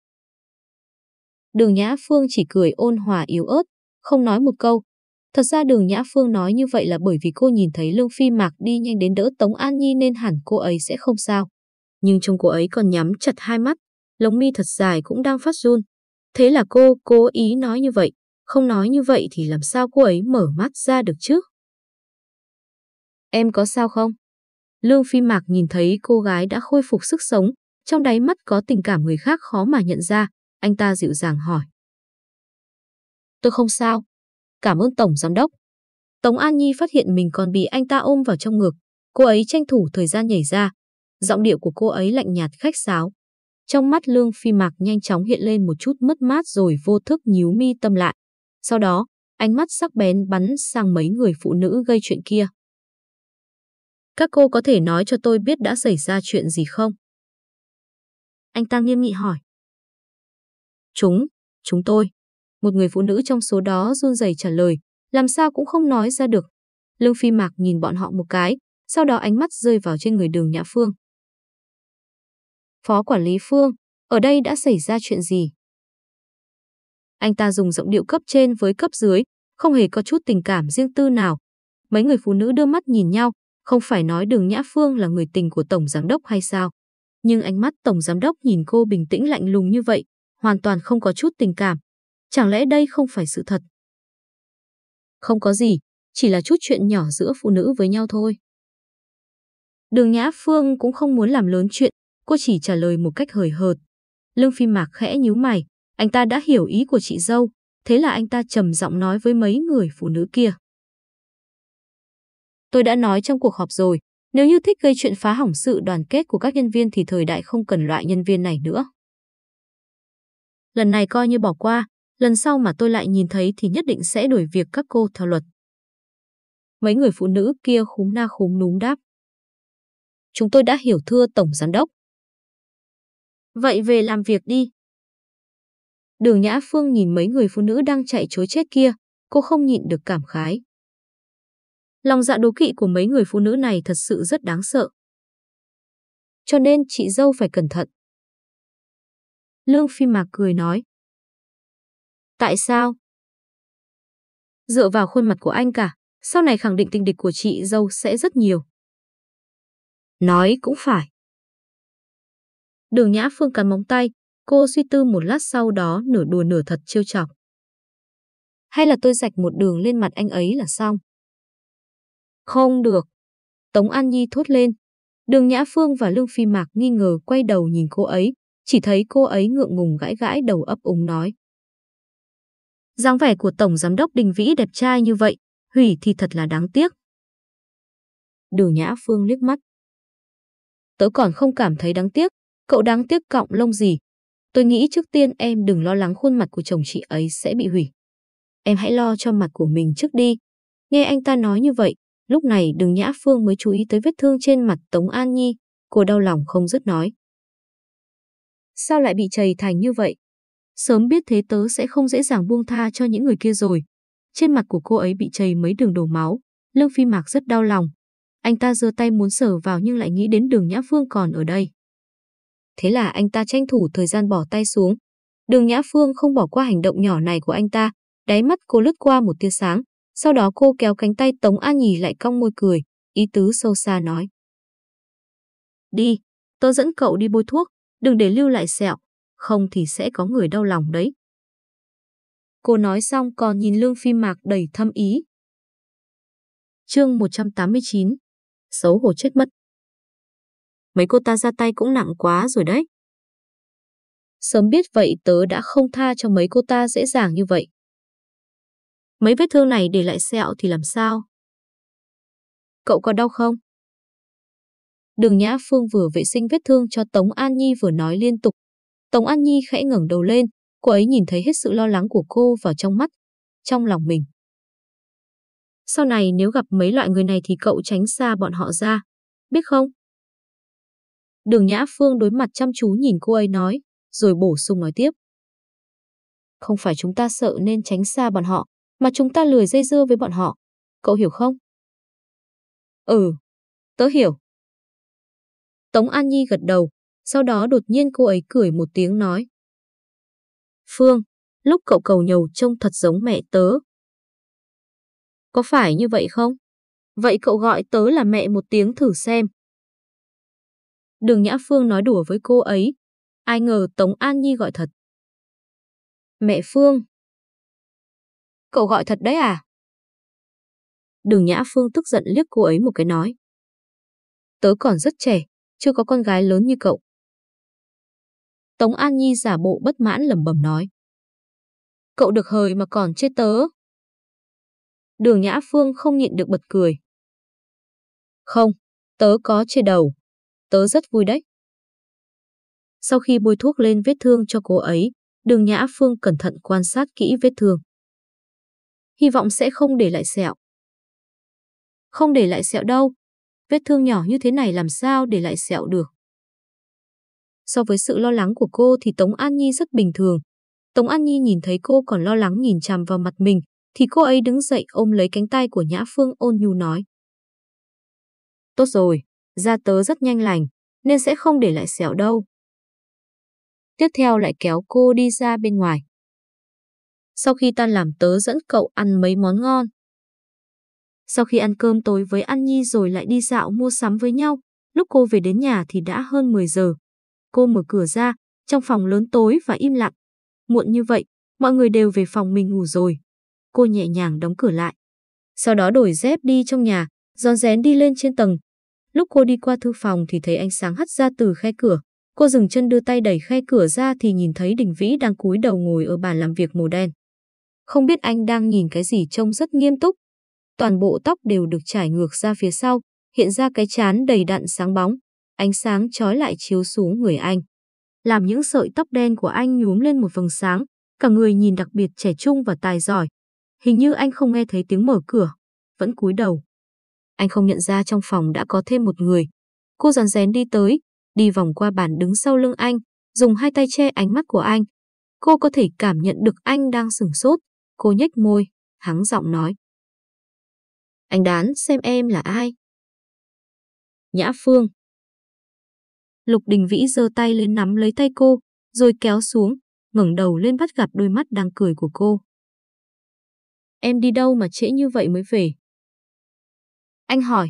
Đường Nhã Phương chỉ cười ôn hòa yếu ớt, không nói một câu. Thật ra đường Nhã Phương nói như vậy là bởi vì cô nhìn thấy Lương Phi Mạc đi nhanh đến đỡ Tống An Nhi nên hẳn cô ấy sẽ không sao. Nhưng trông cô ấy còn nhắm chặt hai mắt, lông mi thật dài cũng đang phát run. Thế là cô cố ý nói như vậy, không nói như vậy thì làm sao cô ấy mở mắt ra được chứ? Em có sao không? Lương Phi Mạc nhìn thấy cô gái đã khôi phục sức sống, trong đáy mắt có tình cảm người khác khó mà nhận ra, anh ta dịu dàng hỏi. Tôi không sao. Cảm ơn Tổng Giám Đốc. Tống An Nhi phát hiện mình còn bị anh ta ôm vào trong ngực. Cô ấy tranh thủ thời gian nhảy ra. Giọng điệu của cô ấy lạnh nhạt khách sáo. Trong mắt Lương Phi Mạc nhanh chóng hiện lên một chút mất mát rồi vô thức nhíu mi tâm lại. Sau đó, ánh mắt sắc bén bắn sang mấy người phụ nữ gây chuyện kia. Các cô có thể nói cho tôi biết đã xảy ra chuyện gì không? Anh ta nghiêm nghị hỏi. Chúng, chúng tôi. Một người phụ nữ trong số đó run rẩy trả lời, làm sao cũng không nói ra được. Lương Phi Mạc nhìn bọn họ một cái, sau đó ánh mắt rơi vào trên người đường Nhã Phương. Phó quản lý Phương, ở đây đã xảy ra chuyện gì? Anh ta dùng giọng điệu cấp trên với cấp dưới, không hề có chút tình cảm riêng tư nào. Mấy người phụ nữ đưa mắt nhìn nhau, không phải nói đường Nhã Phương là người tình của Tổng Giám Đốc hay sao. Nhưng ánh mắt Tổng Giám Đốc nhìn cô bình tĩnh lạnh lùng như vậy, hoàn toàn không có chút tình cảm. Chẳng lẽ đây không phải sự thật? Không có gì, chỉ là chút chuyện nhỏ giữa phụ nữ với nhau thôi. Đường Nhã Phương cũng không muốn làm lớn chuyện, cô chỉ trả lời một cách hời hợt. Lương Phi Mạc khẽ nhíu mày, anh ta đã hiểu ý của chị dâu, thế là anh ta trầm giọng nói với mấy người phụ nữ kia. Tôi đã nói trong cuộc họp rồi, nếu như thích gây chuyện phá hỏng sự đoàn kết của các nhân viên thì thời đại không cần loại nhân viên này nữa. Lần này coi như bỏ qua, lần sau mà tôi lại nhìn thấy thì nhất định sẽ đuổi việc các cô theo luật. Mấy người phụ nữ kia khúm na khúm núm đáp. Chúng tôi đã hiểu thưa Tổng Giám Đốc. Vậy về làm việc đi. Đường Nhã Phương nhìn mấy người phụ nữ đang chạy chối chết kia, cô không nhịn được cảm khái. Lòng dạ đố kỵ của mấy người phụ nữ này thật sự rất đáng sợ. Cho nên chị dâu phải cẩn thận. Lương Phi Mạc cười nói. Tại sao? Dựa vào khuôn mặt của anh cả, sau này khẳng định tình địch của chị dâu sẽ rất nhiều. Nói cũng phải. Đường Nhã Phương cắn móng tay, cô suy tư một lát sau đó nửa đùa nửa thật trêu chọc. Hay là tôi rạch một đường lên mặt anh ấy là xong? Không được. Tống An Nhi thốt lên. Đường Nhã Phương và Lương Phi Mạc nghi ngờ quay đầu nhìn cô ấy, chỉ thấy cô ấy ngượng ngùng gãi gãi đầu ấp úng nói dáng vẻ của Tổng Giám đốc Đình Vĩ đẹp trai như vậy, hủy thì thật là đáng tiếc. Đường Nhã Phương liếc mắt. Tớ còn không cảm thấy đáng tiếc, cậu đáng tiếc cọng lông gì. Tôi nghĩ trước tiên em đừng lo lắng khuôn mặt của chồng chị ấy sẽ bị hủy. Em hãy lo cho mặt của mình trước đi. Nghe anh ta nói như vậy, lúc này đường Nhã Phương mới chú ý tới vết thương trên mặt Tống An Nhi, cô đau lòng không dứt nói. Sao lại bị chảy thành như vậy? Sớm biết thế tớ sẽ không dễ dàng buông tha cho những người kia rồi. Trên mặt của cô ấy bị chảy mấy đường đổ máu, Lương Phi Mạc rất đau lòng. Anh ta giơ tay muốn sờ vào nhưng lại nghĩ đến đường Nhã Phương còn ở đây. Thế là anh ta tranh thủ thời gian bỏ tay xuống. Đường Nhã Phương không bỏ qua hành động nhỏ này của anh ta, đáy mắt cô lướt qua một tia sáng. Sau đó cô kéo cánh tay Tống An Nhì lại cong môi cười, ý tứ sâu xa nói. Đi, tớ dẫn cậu đi bôi thuốc, đừng để lưu lại sẹo, không thì sẽ có người đau lòng đấy. Cô nói xong, còn nhìn Lương Phi Mạc đầy thâm ý. Chương 189 Xấu hổ chết mất. Mấy cô ta ra tay cũng nặng quá rồi đấy. Sớm biết vậy, tớ đã không tha cho mấy cô ta dễ dàng như vậy. Mấy vết thương này để lại sẹo thì làm sao? Cậu có đau không? Đường Nhã Phương vừa vệ sinh vết thương cho Tống An Nhi vừa nói liên tục. Tống An Nhi khẽ ngẩng đầu lên, cô ấy nhìn thấy hết sự lo lắng của cô vào trong mắt, trong lòng mình. Sau này nếu gặp mấy loại người này thì cậu tránh xa bọn họ ra, biết không? Đường Nhã Phương đối mặt chăm chú nhìn cô ấy nói, rồi bổ sung nói tiếp. Không phải chúng ta sợ nên tránh xa bọn họ, mà chúng ta lười dây dưa với bọn họ. Cậu hiểu không? Ừ, tớ hiểu. Tống An Nhi gật đầu, sau đó đột nhiên cô ấy cười một tiếng nói. Phương, lúc cậu cầu nhầu trông thật giống mẹ tớ. Có phải như vậy không? Vậy cậu gọi tớ là mẹ một tiếng thử xem. Đường Nhã Phương nói đùa với cô ấy. Ai ngờ Tống An Nhi gọi thật. Mẹ Phương. Cậu gọi thật đấy à? Đường Nhã Phương tức giận liếc cô ấy một cái nói. Tớ còn rất trẻ, chưa có con gái lớn như cậu. Tống An Nhi giả bộ bất mãn lẩm bẩm nói. Cậu được hời mà còn chết tớ. Đường Nhã Phương không nhịn được bật cười. Không, tớ có chê đầu. Tớ rất vui đấy. Sau khi bôi thuốc lên vết thương cho cô ấy, đường Nhã Phương cẩn thận quan sát kỹ vết thương. Hy vọng sẽ không để lại sẹo. Không để lại sẹo đâu. Vết thương nhỏ như thế này làm sao để lại sẹo được. So với sự lo lắng của cô thì Tống An Nhi rất bình thường. Tống An Nhi nhìn thấy cô còn lo lắng nhìn chằm vào mặt mình, thì cô ấy đứng dậy ôm lấy cánh tay của Nhã Phương ôn nhu nói. Tốt rồi, da tớ rất nhanh lành, nên sẽ không để lại sẹo đâu. Tiếp theo lại kéo cô đi ra bên ngoài. Sau khi tan làm tớ dẫn cậu ăn mấy món ngon. Sau khi ăn cơm tối với An Nhi rồi lại đi dạo mua sắm với nhau, lúc cô về đến nhà thì đã hơn 10 giờ. Cô mở cửa ra, trong phòng lớn tối và im lặng. Muộn như vậy, mọi người đều về phòng mình ngủ rồi. Cô nhẹ nhàng đóng cửa lại. Sau đó đổi dép đi trong nhà, giòn rén đi lên trên tầng. Lúc cô đi qua thư phòng thì thấy ánh sáng hắt ra từ khe cửa. Cô dừng chân đưa tay đẩy khe cửa ra thì nhìn thấy Đình Vĩ đang cúi đầu ngồi ở bàn làm việc màu đen. Không biết anh đang nhìn cái gì trông rất nghiêm túc. Toàn bộ tóc đều được trải ngược ra phía sau, hiện ra cái chán đầy đặn sáng bóng. Ánh sáng chói lại chiếu xuống người anh. Làm những sợi tóc đen của anh nhuốm lên một vầng sáng, cả người nhìn đặc biệt trẻ trung và tài giỏi. Hình như anh không nghe thấy tiếng mở cửa, vẫn cúi đầu. Anh không nhận ra trong phòng đã có thêm một người. Cô rón rén đi tới, đi vòng qua bàn đứng sau lưng anh, dùng hai tay che ánh mắt của anh. Cô có thể cảm nhận được anh đang sửng sốt. Cô nhếch môi, hắng giọng nói. Anh đoán xem em là ai? Nhã Phương. Lục Đình Vĩ giơ tay lên nắm lấy tay cô, rồi kéo xuống, ngẩng đầu lên bắt gặp đôi mắt đang cười của cô. Em đi đâu mà trễ như vậy mới về? Anh hỏi.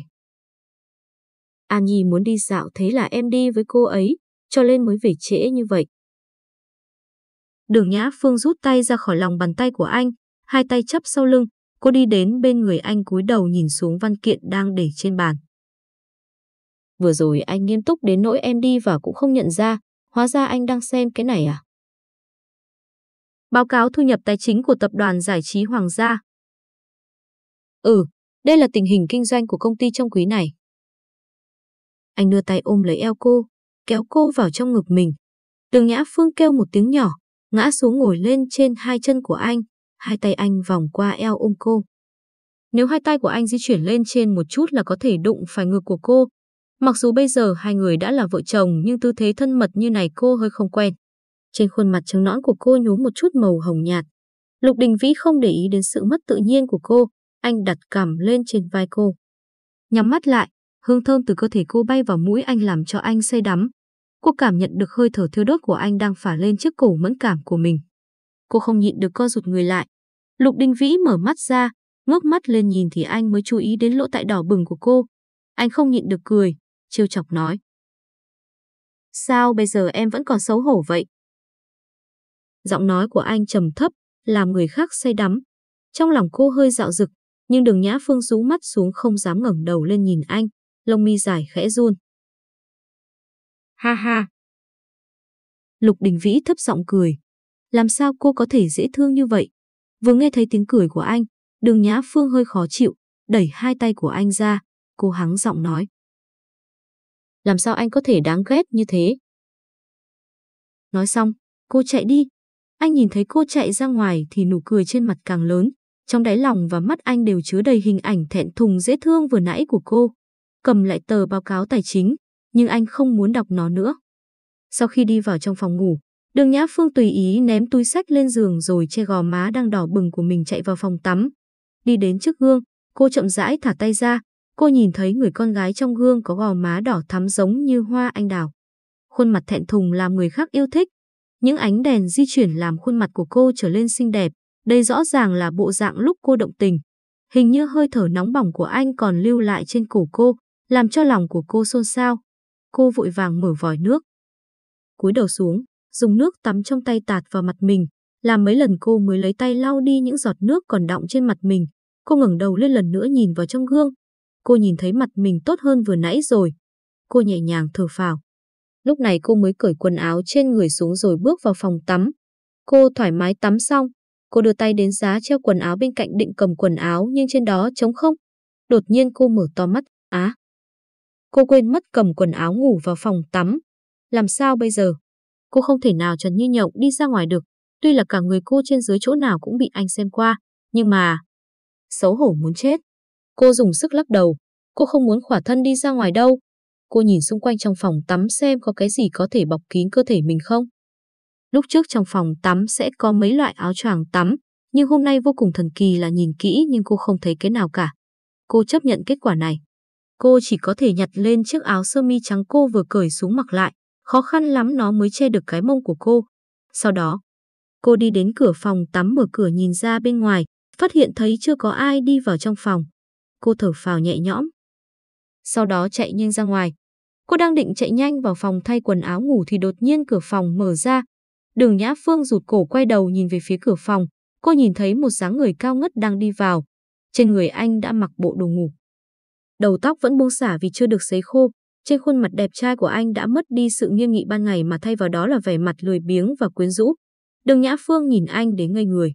An Nhi muốn đi dạo thế là em đi với cô ấy, cho nên mới về trễ như vậy. Đường Nhã Phương rút tay ra khỏi lòng bàn tay của anh, hai tay chấp sau lưng, cô đi đến bên người anh cúi đầu nhìn xuống văn kiện đang để trên bàn. Vừa rồi anh nghiêm túc đến nỗi em đi vào cũng không nhận ra, hóa ra anh đang xem cái này à? Báo cáo thu nhập tài chính của tập đoàn giải trí Hoàng gia. Ừ, đây là tình hình kinh doanh của công ty trong quý này. Anh đưa tay ôm lấy eo cô, kéo cô vào trong ngực mình. Đường Nhã Phương kêu một tiếng nhỏ, ngã xuống ngồi lên trên hai chân của anh, hai tay anh vòng qua eo ôm cô. Nếu hai tay của anh di chuyển lên trên một chút là có thể đụng phải ngực của cô. Mặc dù bây giờ hai người đã là vợ chồng nhưng tư thế thân mật như này cô hơi không quen. Trên khuôn mặt trắng nõn của cô nhú một chút màu hồng nhạt. Lục Đình Vĩ không để ý đến sự mất tự nhiên của cô, anh đặt cằm lên trên vai cô. Nhắm mắt lại, hương thơm từ cơ thể cô bay vào mũi anh làm cho anh say đắm. Cô cảm nhận được hơi thở thiêu đốt của anh đang phả lên chiếc cổ mẫn cảm của mình. Cô không nhịn được co rụt người lại. Lục Đình Vĩ mở mắt ra, ngước mắt lên nhìn thì anh mới chú ý đến lỗ tại đỏ bừng của cô. Anh không nhịn được cười, trêu chọc nói. Sao bây giờ em vẫn còn xấu hổ vậy? Giọng nói của anh trầm thấp, làm người khác say đắm. Trong lòng cô hơi dạo dực, nhưng đường Nhã Phương rú mắt xuống không dám ngẩng đầu lên nhìn anh, lông mi dài khẽ run. Ha ha! Lục Đình Vĩ thấp giọng cười. Làm sao cô có thể dễ thương như vậy? Vừa nghe thấy tiếng cười của anh, đường Nhã Phương hơi khó chịu, đẩy hai tay của anh ra, cô hắng giọng nói. Làm sao anh có thể đáng ghét như thế? Nói xong, cô chạy đi. Anh nhìn thấy cô chạy ra ngoài thì nụ cười trên mặt càng lớn, trong đáy lòng và mắt anh đều chứa đầy hình ảnh thẹn thùng dễ thương vừa nãy của cô. Cầm lại tờ báo cáo tài chính, nhưng anh không muốn đọc nó nữa. Sau khi đi vào trong phòng ngủ, đường Nhã Phương tùy ý ném túi sách lên giường rồi che gò má đang đỏ bừng của mình chạy vào phòng tắm. Đi đến trước gương, cô chậm rãi thả tay ra, cô nhìn thấy người con gái trong gương có gò má đỏ thắm giống như hoa anh đào. Khuôn mặt thẹn thùng làm người khác yêu thích. Những ánh đèn di chuyển làm khuôn mặt của cô trở lên xinh đẹp, đây rõ ràng là bộ dạng lúc cô động tình. Hình như hơi thở nóng bỏng của anh còn lưu lại trên cổ cô, làm cho lòng của cô xôn xao. Cô vội vàng mở vòi nước. cúi đầu xuống, dùng nước tắm trong tay tạt vào mặt mình, làm mấy lần cô mới lấy tay lau đi những giọt nước còn đọng trên mặt mình. Cô ngẩng đầu lên lần nữa nhìn vào trong gương. Cô nhìn thấy mặt mình tốt hơn vừa nãy rồi. Cô nhẹ nhàng thở phào. Lúc này cô mới cởi quần áo trên người xuống rồi bước vào phòng tắm. Cô thoải mái tắm xong, cô đưa tay đến giá treo quần áo bên cạnh định cầm quần áo nhưng trên đó trống không. Đột nhiên cô mở to mắt, á. Cô quên mất cầm quần áo ngủ vào phòng tắm. Làm sao bây giờ? Cô không thể nào trần như nhộng đi ra ngoài được. Tuy là cả người cô trên dưới chỗ nào cũng bị anh xem qua, nhưng mà... Xấu hổ muốn chết. Cô dùng sức lắc đầu. Cô không muốn khỏa thân đi ra ngoài đâu. Cô nhìn xung quanh trong phòng tắm xem có cái gì có thể bọc kín cơ thể mình không. Lúc trước trong phòng tắm sẽ có mấy loại áo choàng tắm, nhưng hôm nay vô cùng thần kỳ là nhìn kỹ nhưng cô không thấy cái nào cả. Cô chấp nhận kết quả này. Cô chỉ có thể nhặt lên chiếc áo sơ mi trắng cô vừa cởi xuống mặc lại, khó khăn lắm nó mới che được cái mông của cô. Sau đó, cô đi đến cửa phòng tắm mở cửa nhìn ra bên ngoài, phát hiện thấy chưa có ai đi vào trong phòng. Cô thở phào nhẹ nhõm. Sau đó chạy nhanh ra ngoài. Cô đang định chạy nhanh vào phòng thay quần áo ngủ thì đột nhiên cửa phòng mở ra. Đường Nhã Phương rụt cổ quay đầu nhìn về phía cửa phòng. Cô nhìn thấy một dáng người cao ngất đang đi vào. Trên người anh đã mặc bộ đồ ngủ. Đầu tóc vẫn buông xả vì chưa được sấy khô. Trên khuôn mặt đẹp trai của anh đã mất đi sự nghiêm nghị ban ngày mà thay vào đó là vẻ mặt lười biếng và quyến rũ. Đường Nhã Phương nhìn anh đến ngây người.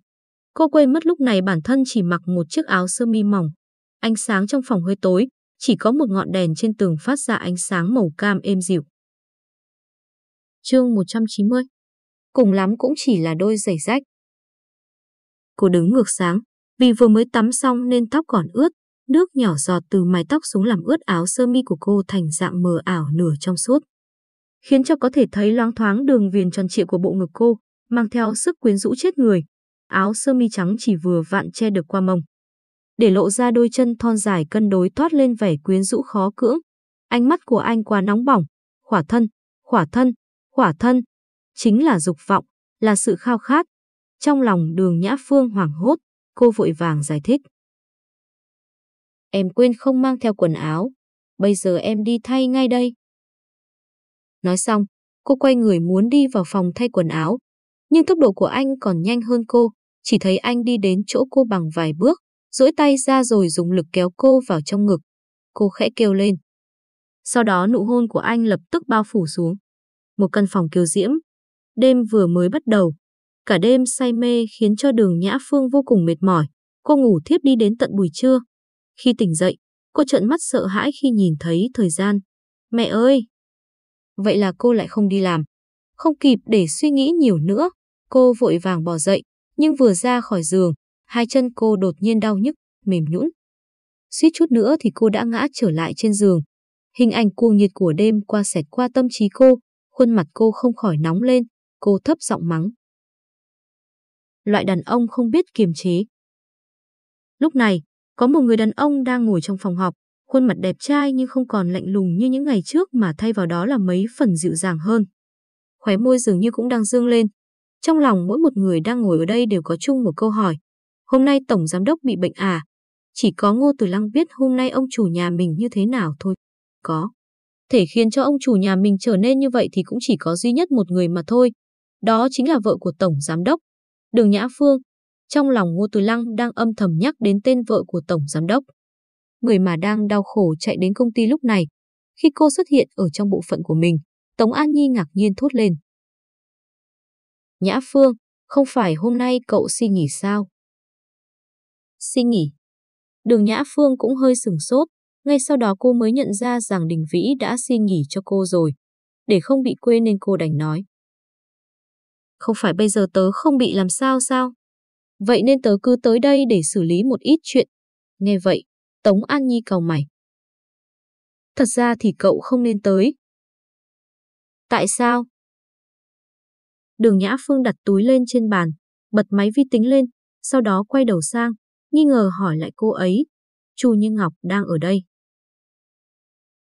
Cô quên mất lúc này bản thân chỉ mặc một chiếc áo sơ mi mỏng. Ánh sáng trong phòng hơi tối, chỉ có một ngọn đèn trên tường phát ra ánh sáng màu cam êm dịu. Chương 190 Cùng lắm cũng chỉ là đôi giày rách. Cô đứng ngược sáng, vì vừa mới tắm xong nên tóc còn ướt, nước nhỏ giọt từ mái tóc xuống làm ướt áo sơ mi của cô thành dạng mờ ảo nửa trong suốt. Khiến cho có thể thấy loáng thoáng đường viền tròn trịa của bộ ngực cô, mang theo sức quyến rũ chết người. Áo sơ mi trắng chỉ vừa vặn che được qua mông để lộ ra đôi chân thon dài cân đối toát lên vẻ quyến rũ khó cưỡng. Ánh mắt của anh quá nóng bỏng, khỏa thân, khỏa thân, khỏa thân, chính là dục vọng, là sự khao khát. Trong lòng đường Nhã Phương hoảng hốt, cô vội vàng giải thích. Em quên không mang theo quần áo, bây giờ em đi thay ngay đây. Nói xong, cô quay người muốn đi vào phòng thay quần áo, nhưng tốc độ của anh còn nhanh hơn cô, chỉ thấy anh đi đến chỗ cô bằng vài bước, duỗi tay ra rồi dùng lực kéo cô vào trong ngực. Cô khẽ kêu lên. Sau đó nụ hôn của anh lập tức bao phủ xuống. Một căn phòng kiều diễm. Đêm vừa mới bắt đầu. Cả đêm say mê khiến cho đường Nhã Phương vô cùng mệt mỏi. Cô ngủ thiếp đi đến tận buổi trưa. Khi tỉnh dậy, cô trợn mắt sợ hãi khi nhìn thấy thời gian. Mẹ ơi! Vậy là cô lại không đi làm. Không kịp để suy nghĩ nhiều nữa. Cô vội vàng bỏ dậy, nhưng vừa ra khỏi giường, hai chân cô đột nhiên đau nhức, mềm nhũn. Suýt chút nữa thì cô đã ngã trở lại trên giường. Hình ảnh cuồng nhiệt của đêm qua xẹt qua tâm trí cô, khuôn mặt cô không khỏi nóng lên, cô thấp giọng mắng. Loại đàn ông không biết kiềm chế. Lúc này, có một người đàn ông đang ngồi trong phòng họp, khuôn mặt đẹp trai nhưng không còn lạnh lùng như những ngày trước mà thay vào đó là mấy phần dịu dàng hơn. Khóe môi dường như cũng đang dương lên. Trong lòng mỗi một người đang ngồi ở đây đều có chung một câu hỏi. Hôm nay Tổng Giám Đốc bị bệnh à? Chỉ có Ngô Tử Lăng biết hôm nay ông chủ nhà mình như thế nào thôi. Có. Thể khiến cho ông chủ nhà mình trở nên như vậy thì cũng chỉ có duy nhất một người mà thôi. Đó chính là vợ của Tổng Giám Đốc. Đường Nhã Phương. Trong lòng Ngô Tử Lăng đang âm thầm nhắc đến tên vợ của Tổng Giám Đốc. Người mà đang đau khổ chạy đến công ty lúc này. Khi cô xuất hiện ở trong bộ phận của mình, Tống An Nhi ngạc nhiên thốt lên. Nhã Phương, không phải hôm nay cậu xin nghỉ sao? Xin nghỉ. Đường Nhã Phương cũng hơi sừng sốt, ngay sau đó cô mới nhận ra rằng Đình Vĩ đã xin nghỉ cho cô rồi. Để không bị quên nên cô đành nói. Không phải bây giờ tớ không bị làm sao sao? Vậy nên tớ cứ tới đây để xử lý một ít chuyện. Nghe vậy, Tống An Nhi cầu mày. Thật ra thì cậu không nên tới. Tại sao? Đường Nhã Phương đặt túi lên trên bàn, bật máy vi tính lên, sau đó quay đầu sang, nghi ngờ hỏi lại cô ấy. Chu Như Ngọc đang ở đây.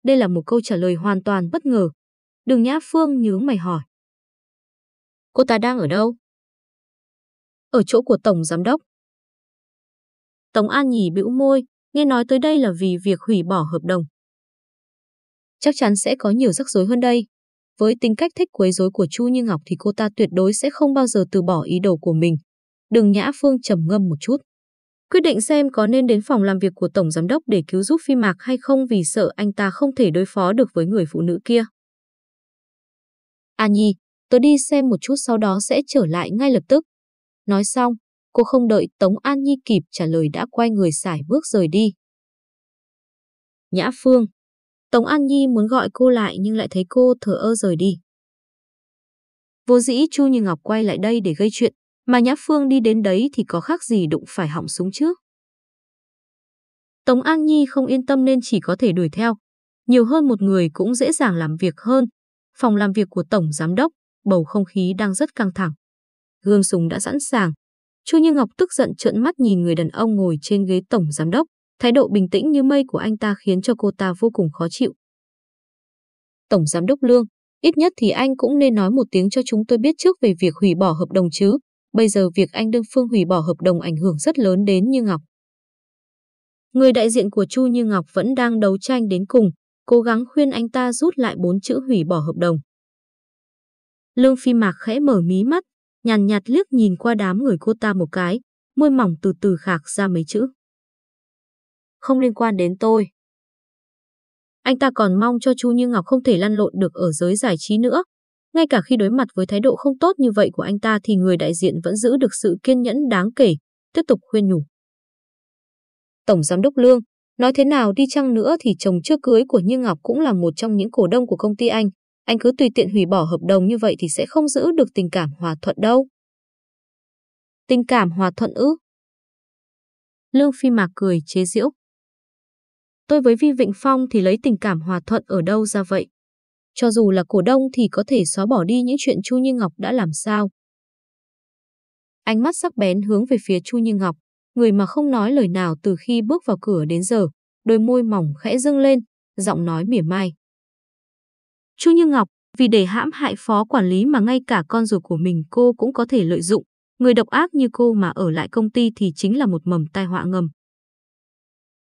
Đây là một câu trả lời hoàn toàn bất ngờ. Đường Nhã Phương nhớ mày hỏi. Cô ta đang ở đâu? Ở chỗ của Tổng Giám Đốc. Tống An Nhì bĩu môi, nghe nói tới đây là vì việc hủy bỏ hợp đồng. Chắc chắn sẽ có nhiều rắc rối hơn đây. Với tính cách thích quấy rối của Chu Như Ngọc thì cô ta tuyệt đối sẽ không bao giờ từ bỏ ý đồ của mình. Đường Nhã Phương trầm ngâm một chút. Quyết định xem có nên đến phòng làm việc của Tổng Giám đốc để cứu giúp Phi Mạc hay không vì sợ anh ta không thể đối phó được với người phụ nữ kia. À A Nhi, tớ đi xem một chút sau đó sẽ trở lại ngay lập tức. Nói xong, cô không đợi Tống An Nhi kịp trả lời đã quay người xài bước rời đi. Nhã Phương, Tống An Nhi muốn gọi cô lại nhưng lại thấy cô thở ơ rời đi. Vô dĩ Chu Như Ngọc quay lại đây để gây chuyện, mà Nhã Phương đi đến đấy thì có khác gì đụng phải họng súng trước. Tống An Nhi không yên tâm nên chỉ có thể đuổi theo. Nhiều hơn một người cũng dễ dàng làm việc hơn. Phòng làm việc của Tổng Giám Đốc, bầu không khí đang rất căng thẳng. Gương súng đã sẵn sàng. Chu Như Ngọc tức giận trợn mắt nhìn người đàn ông ngồi trên ghế Tổng Giám Đốc. Thái độ bình tĩnh như mây của anh ta khiến cho cô ta vô cùng khó chịu. Tổng Giám Đốc Lương, ít nhất thì anh cũng nên nói một tiếng cho chúng tôi biết trước về việc hủy bỏ hợp đồng chứ. Bây giờ việc anh đương phương hủy bỏ hợp đồng ảnh hưởng rất lớn đến Như Ngọc. Người đại diện của Chu Như Ngọc vẫn đang đấu tranh đến cùng, cố gắng khuyên anh ta rút lại bốn chữ hủy bỏ hợp đồng. Lương Phi Mạc khẽ mở mí mắt, nhàn nhạt liếc nhìn qua đám người cô ta một cái, môi mỏng từ từ khạc ra mấy chữ. Không liên quan đến tôi. Anh ta còn mong cho Chu Như Ngọc không thể lăn lộn được ở giới giải trí nữa, ngay cả khi đối mặt với thái độ không tốt như vậy của anh ta thì người đại diện vẫn giữ được sự kiên nhẫn đáng kể, tiếp tục khuyên nhủ. Tổng Giám đốc Lương, nói thế nào đi chăng nữa thì chồng chưa cưới của Như Ngọc cũng là một trong những cổ đông của công ty anh. Anh cứ tùy tiện hủy bỏ hợp đồng như vậy thì sẽ không giữ được tình cảm hòa thuận đâu. Tình cảm hòa thuận ư? Lương Phi Mạc cười chế giễu. Tôi với Vi Vịnh Phong thì lấy tình cảm hòa thuận ở đâu ra vậy? Cho dù là cổ đông thì có thể xóa bỏ đi những chuyện Chu Như Ngọc đã làm sao. Ánh mắt sắc bén hướng về phía Chu Như Ngọc, người mà không nói lời nào từ khi bước vào cửa đến giờ, đôi môi mỏng khẽ dưng lên, giọng nói mỉa mai. Chu Như Ngọc, vì để hãm hại phó quản lý mà ngay cả con ruột của mình cô cũng có thể lợi dụng, người độc ác như cô mà ở lại công ty thì chính là một mầm tai họa ngầm.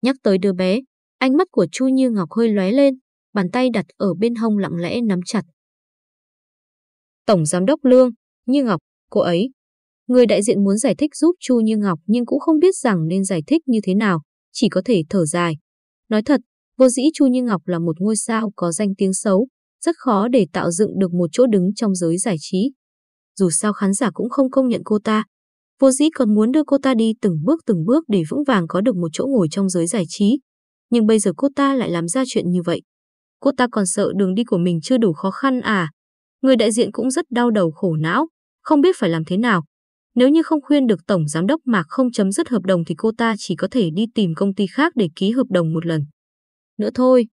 Nhắc tới đứa bé, ánh mắt của Chu Như Ngọc hơi lóe lên, bàn tay đặt ở bên hông lặng lẽ nắm chặt. Tổng Giám đốc Lương, Như Ngọc, cô ấy. Người đại diện muốn giải thích giúp Chu Như Ngọc nhưng cũng không biết rằng nên giải thích như thế nào, chỉ có thể thở dài. Nói thật, vô dĩ Chu Như Ngọc là một ngôi sao có danh tiếng xấu, rất khó để tạo dựng được một chỗ đứng trong giới giải trí. Dù sao khán giả cũng không công nhận cô ta, vô dĩ còn muốn đưa cô ta đi từng bước từng bước để vững vàng có được một chỗ ngồi trong giới giải trí. Nhưng bây giờ cô ta lại làm ra chuyện như vậy cô ta còn sợ đường đi của mình chưa đủ khó khăn à. Người đại diện cũng rất đau đầu khổ não, không biết phải làm thế nào. Nếu như không khuyên được Tổng Giám đốc Mạc không chấm dứt hợp đồng thì cô ta chỉ có thể đi tìm công ty khác để ký hợp đồng một lần. Nữa thôi.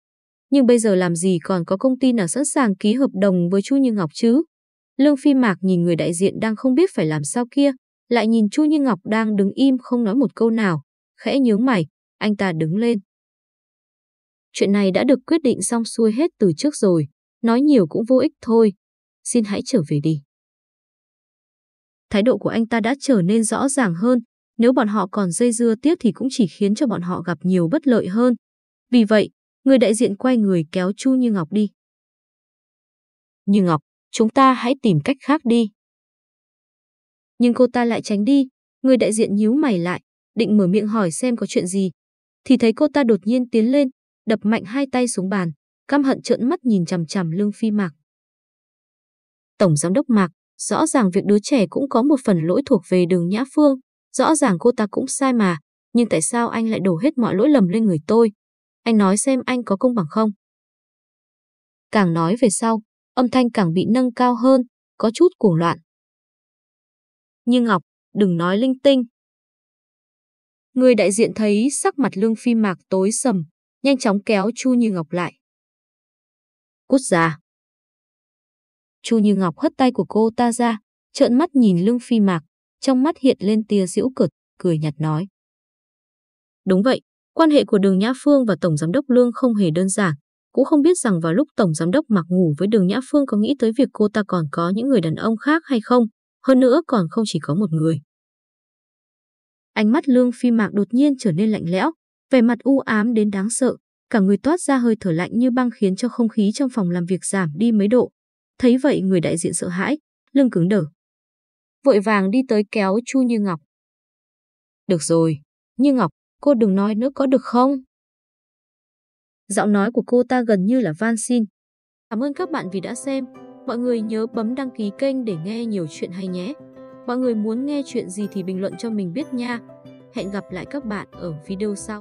Nhưng bây giờ làm gì còn có công ty nào sẵn sàng ký hợp đồng với Chu Như Ngọc chứ? Lương Phi Mạc nhìn người đại diện đang không biết phải làm sao kia, lại nhìn Chu Như Ngọc đang đứng im không nói một câu nào. Khẽ nhướng mày, anh ta đứng lên. Chuyện này đã được quyết định xong xuôi hết từ trước rồi, nói nhiều cũng vô ích thôi. Xin hãy trở về đi. Thái độ của anh ta đã trở nên rõ ràng hơn, nếu bọn họ còn dây dưa tiếp thì cũng chỉ khiến cho bọn họ gặp nhiều bất lợi hơn. Vì vậy, người đại diện quay người kéo Chu Như Ngọc đi. Như Ngọc, chúng ta hãy tìm cách khác đi. Nhưng cô ta lại tránh đi, người đại diện nhíu mày lại, định mở miệng hỏi xem có chuyện gì. Thì thấy cô ta đột nhiên tiến lên, đập mạnh hai tay xuống bàn, căm hận trợn mắt nhìn chằm chằm Lương Phi Mạc. Tổng giám đốc Mạc, rõ ràng việc đứa trẻ cũng có một phần lỗi thuộc về đường Nhã Phương, rõ ràng cô ta cũng sai mà, nhưng tại sao anh lại đổ hết mọi lỗi lầm lên người tôi? Anh nói xem anh có công bằng không? Càng nói về sau, âm thanh càng bị nâng cao hơn, có chút cuồng loạn. Như Ngọc, đừng nói linh tinh. Người đại diện thấy sắc mặt Lương Phi Mạc tối sầm, nhanh chóng kéo Chu Như Ngọc lại. Cút ra. Chu Như Ngọc hất tay của cô ta ra, trợn mắt nhìn lưng phi mạc, trong mắt hiện lên tia giễu cợt, cười nhạt nói. Đúng vậy, quan hệ của đường Nhã Phương và Tổng Giám đốc Lương không hề đơn giản. cũng không biết rằng vào lúc Tổng Giám đốc mặc ngủ với đường Nhã Phương có nghĩ tới việc cô ta còn có những người đàn ông khác hay không, hơn nữa còn không chỉ có một người. Ánh mắt Lương Phi Mạc đột nhiên trở nên lạnh lẽo, vẻ mặt u ám đến đáng sợ, cả người toát ra hơi thở lạnh như băng khiến cho không khí trong phòng làm việc giảm đi mấy độ. Thấy vậy người đại diện sợ hãi, lưng cứng đờ. Vội vàng đi tới kéo Chu Như Ngọc. Được rồi, Như Ngọc, cô đừng nói nữa có được không? Giọng nói của cô ta gần như là van xin. Cảm ơn các bạn vì đã xem. Mọi người nhớ bấm đăng ký kênh để nghe nhiều chuyện hay nhé. Mọi người muốn nghe chuyện gì thì bình luận cho mình biết nha. Hẹn gặp lại các bạn ở video sau.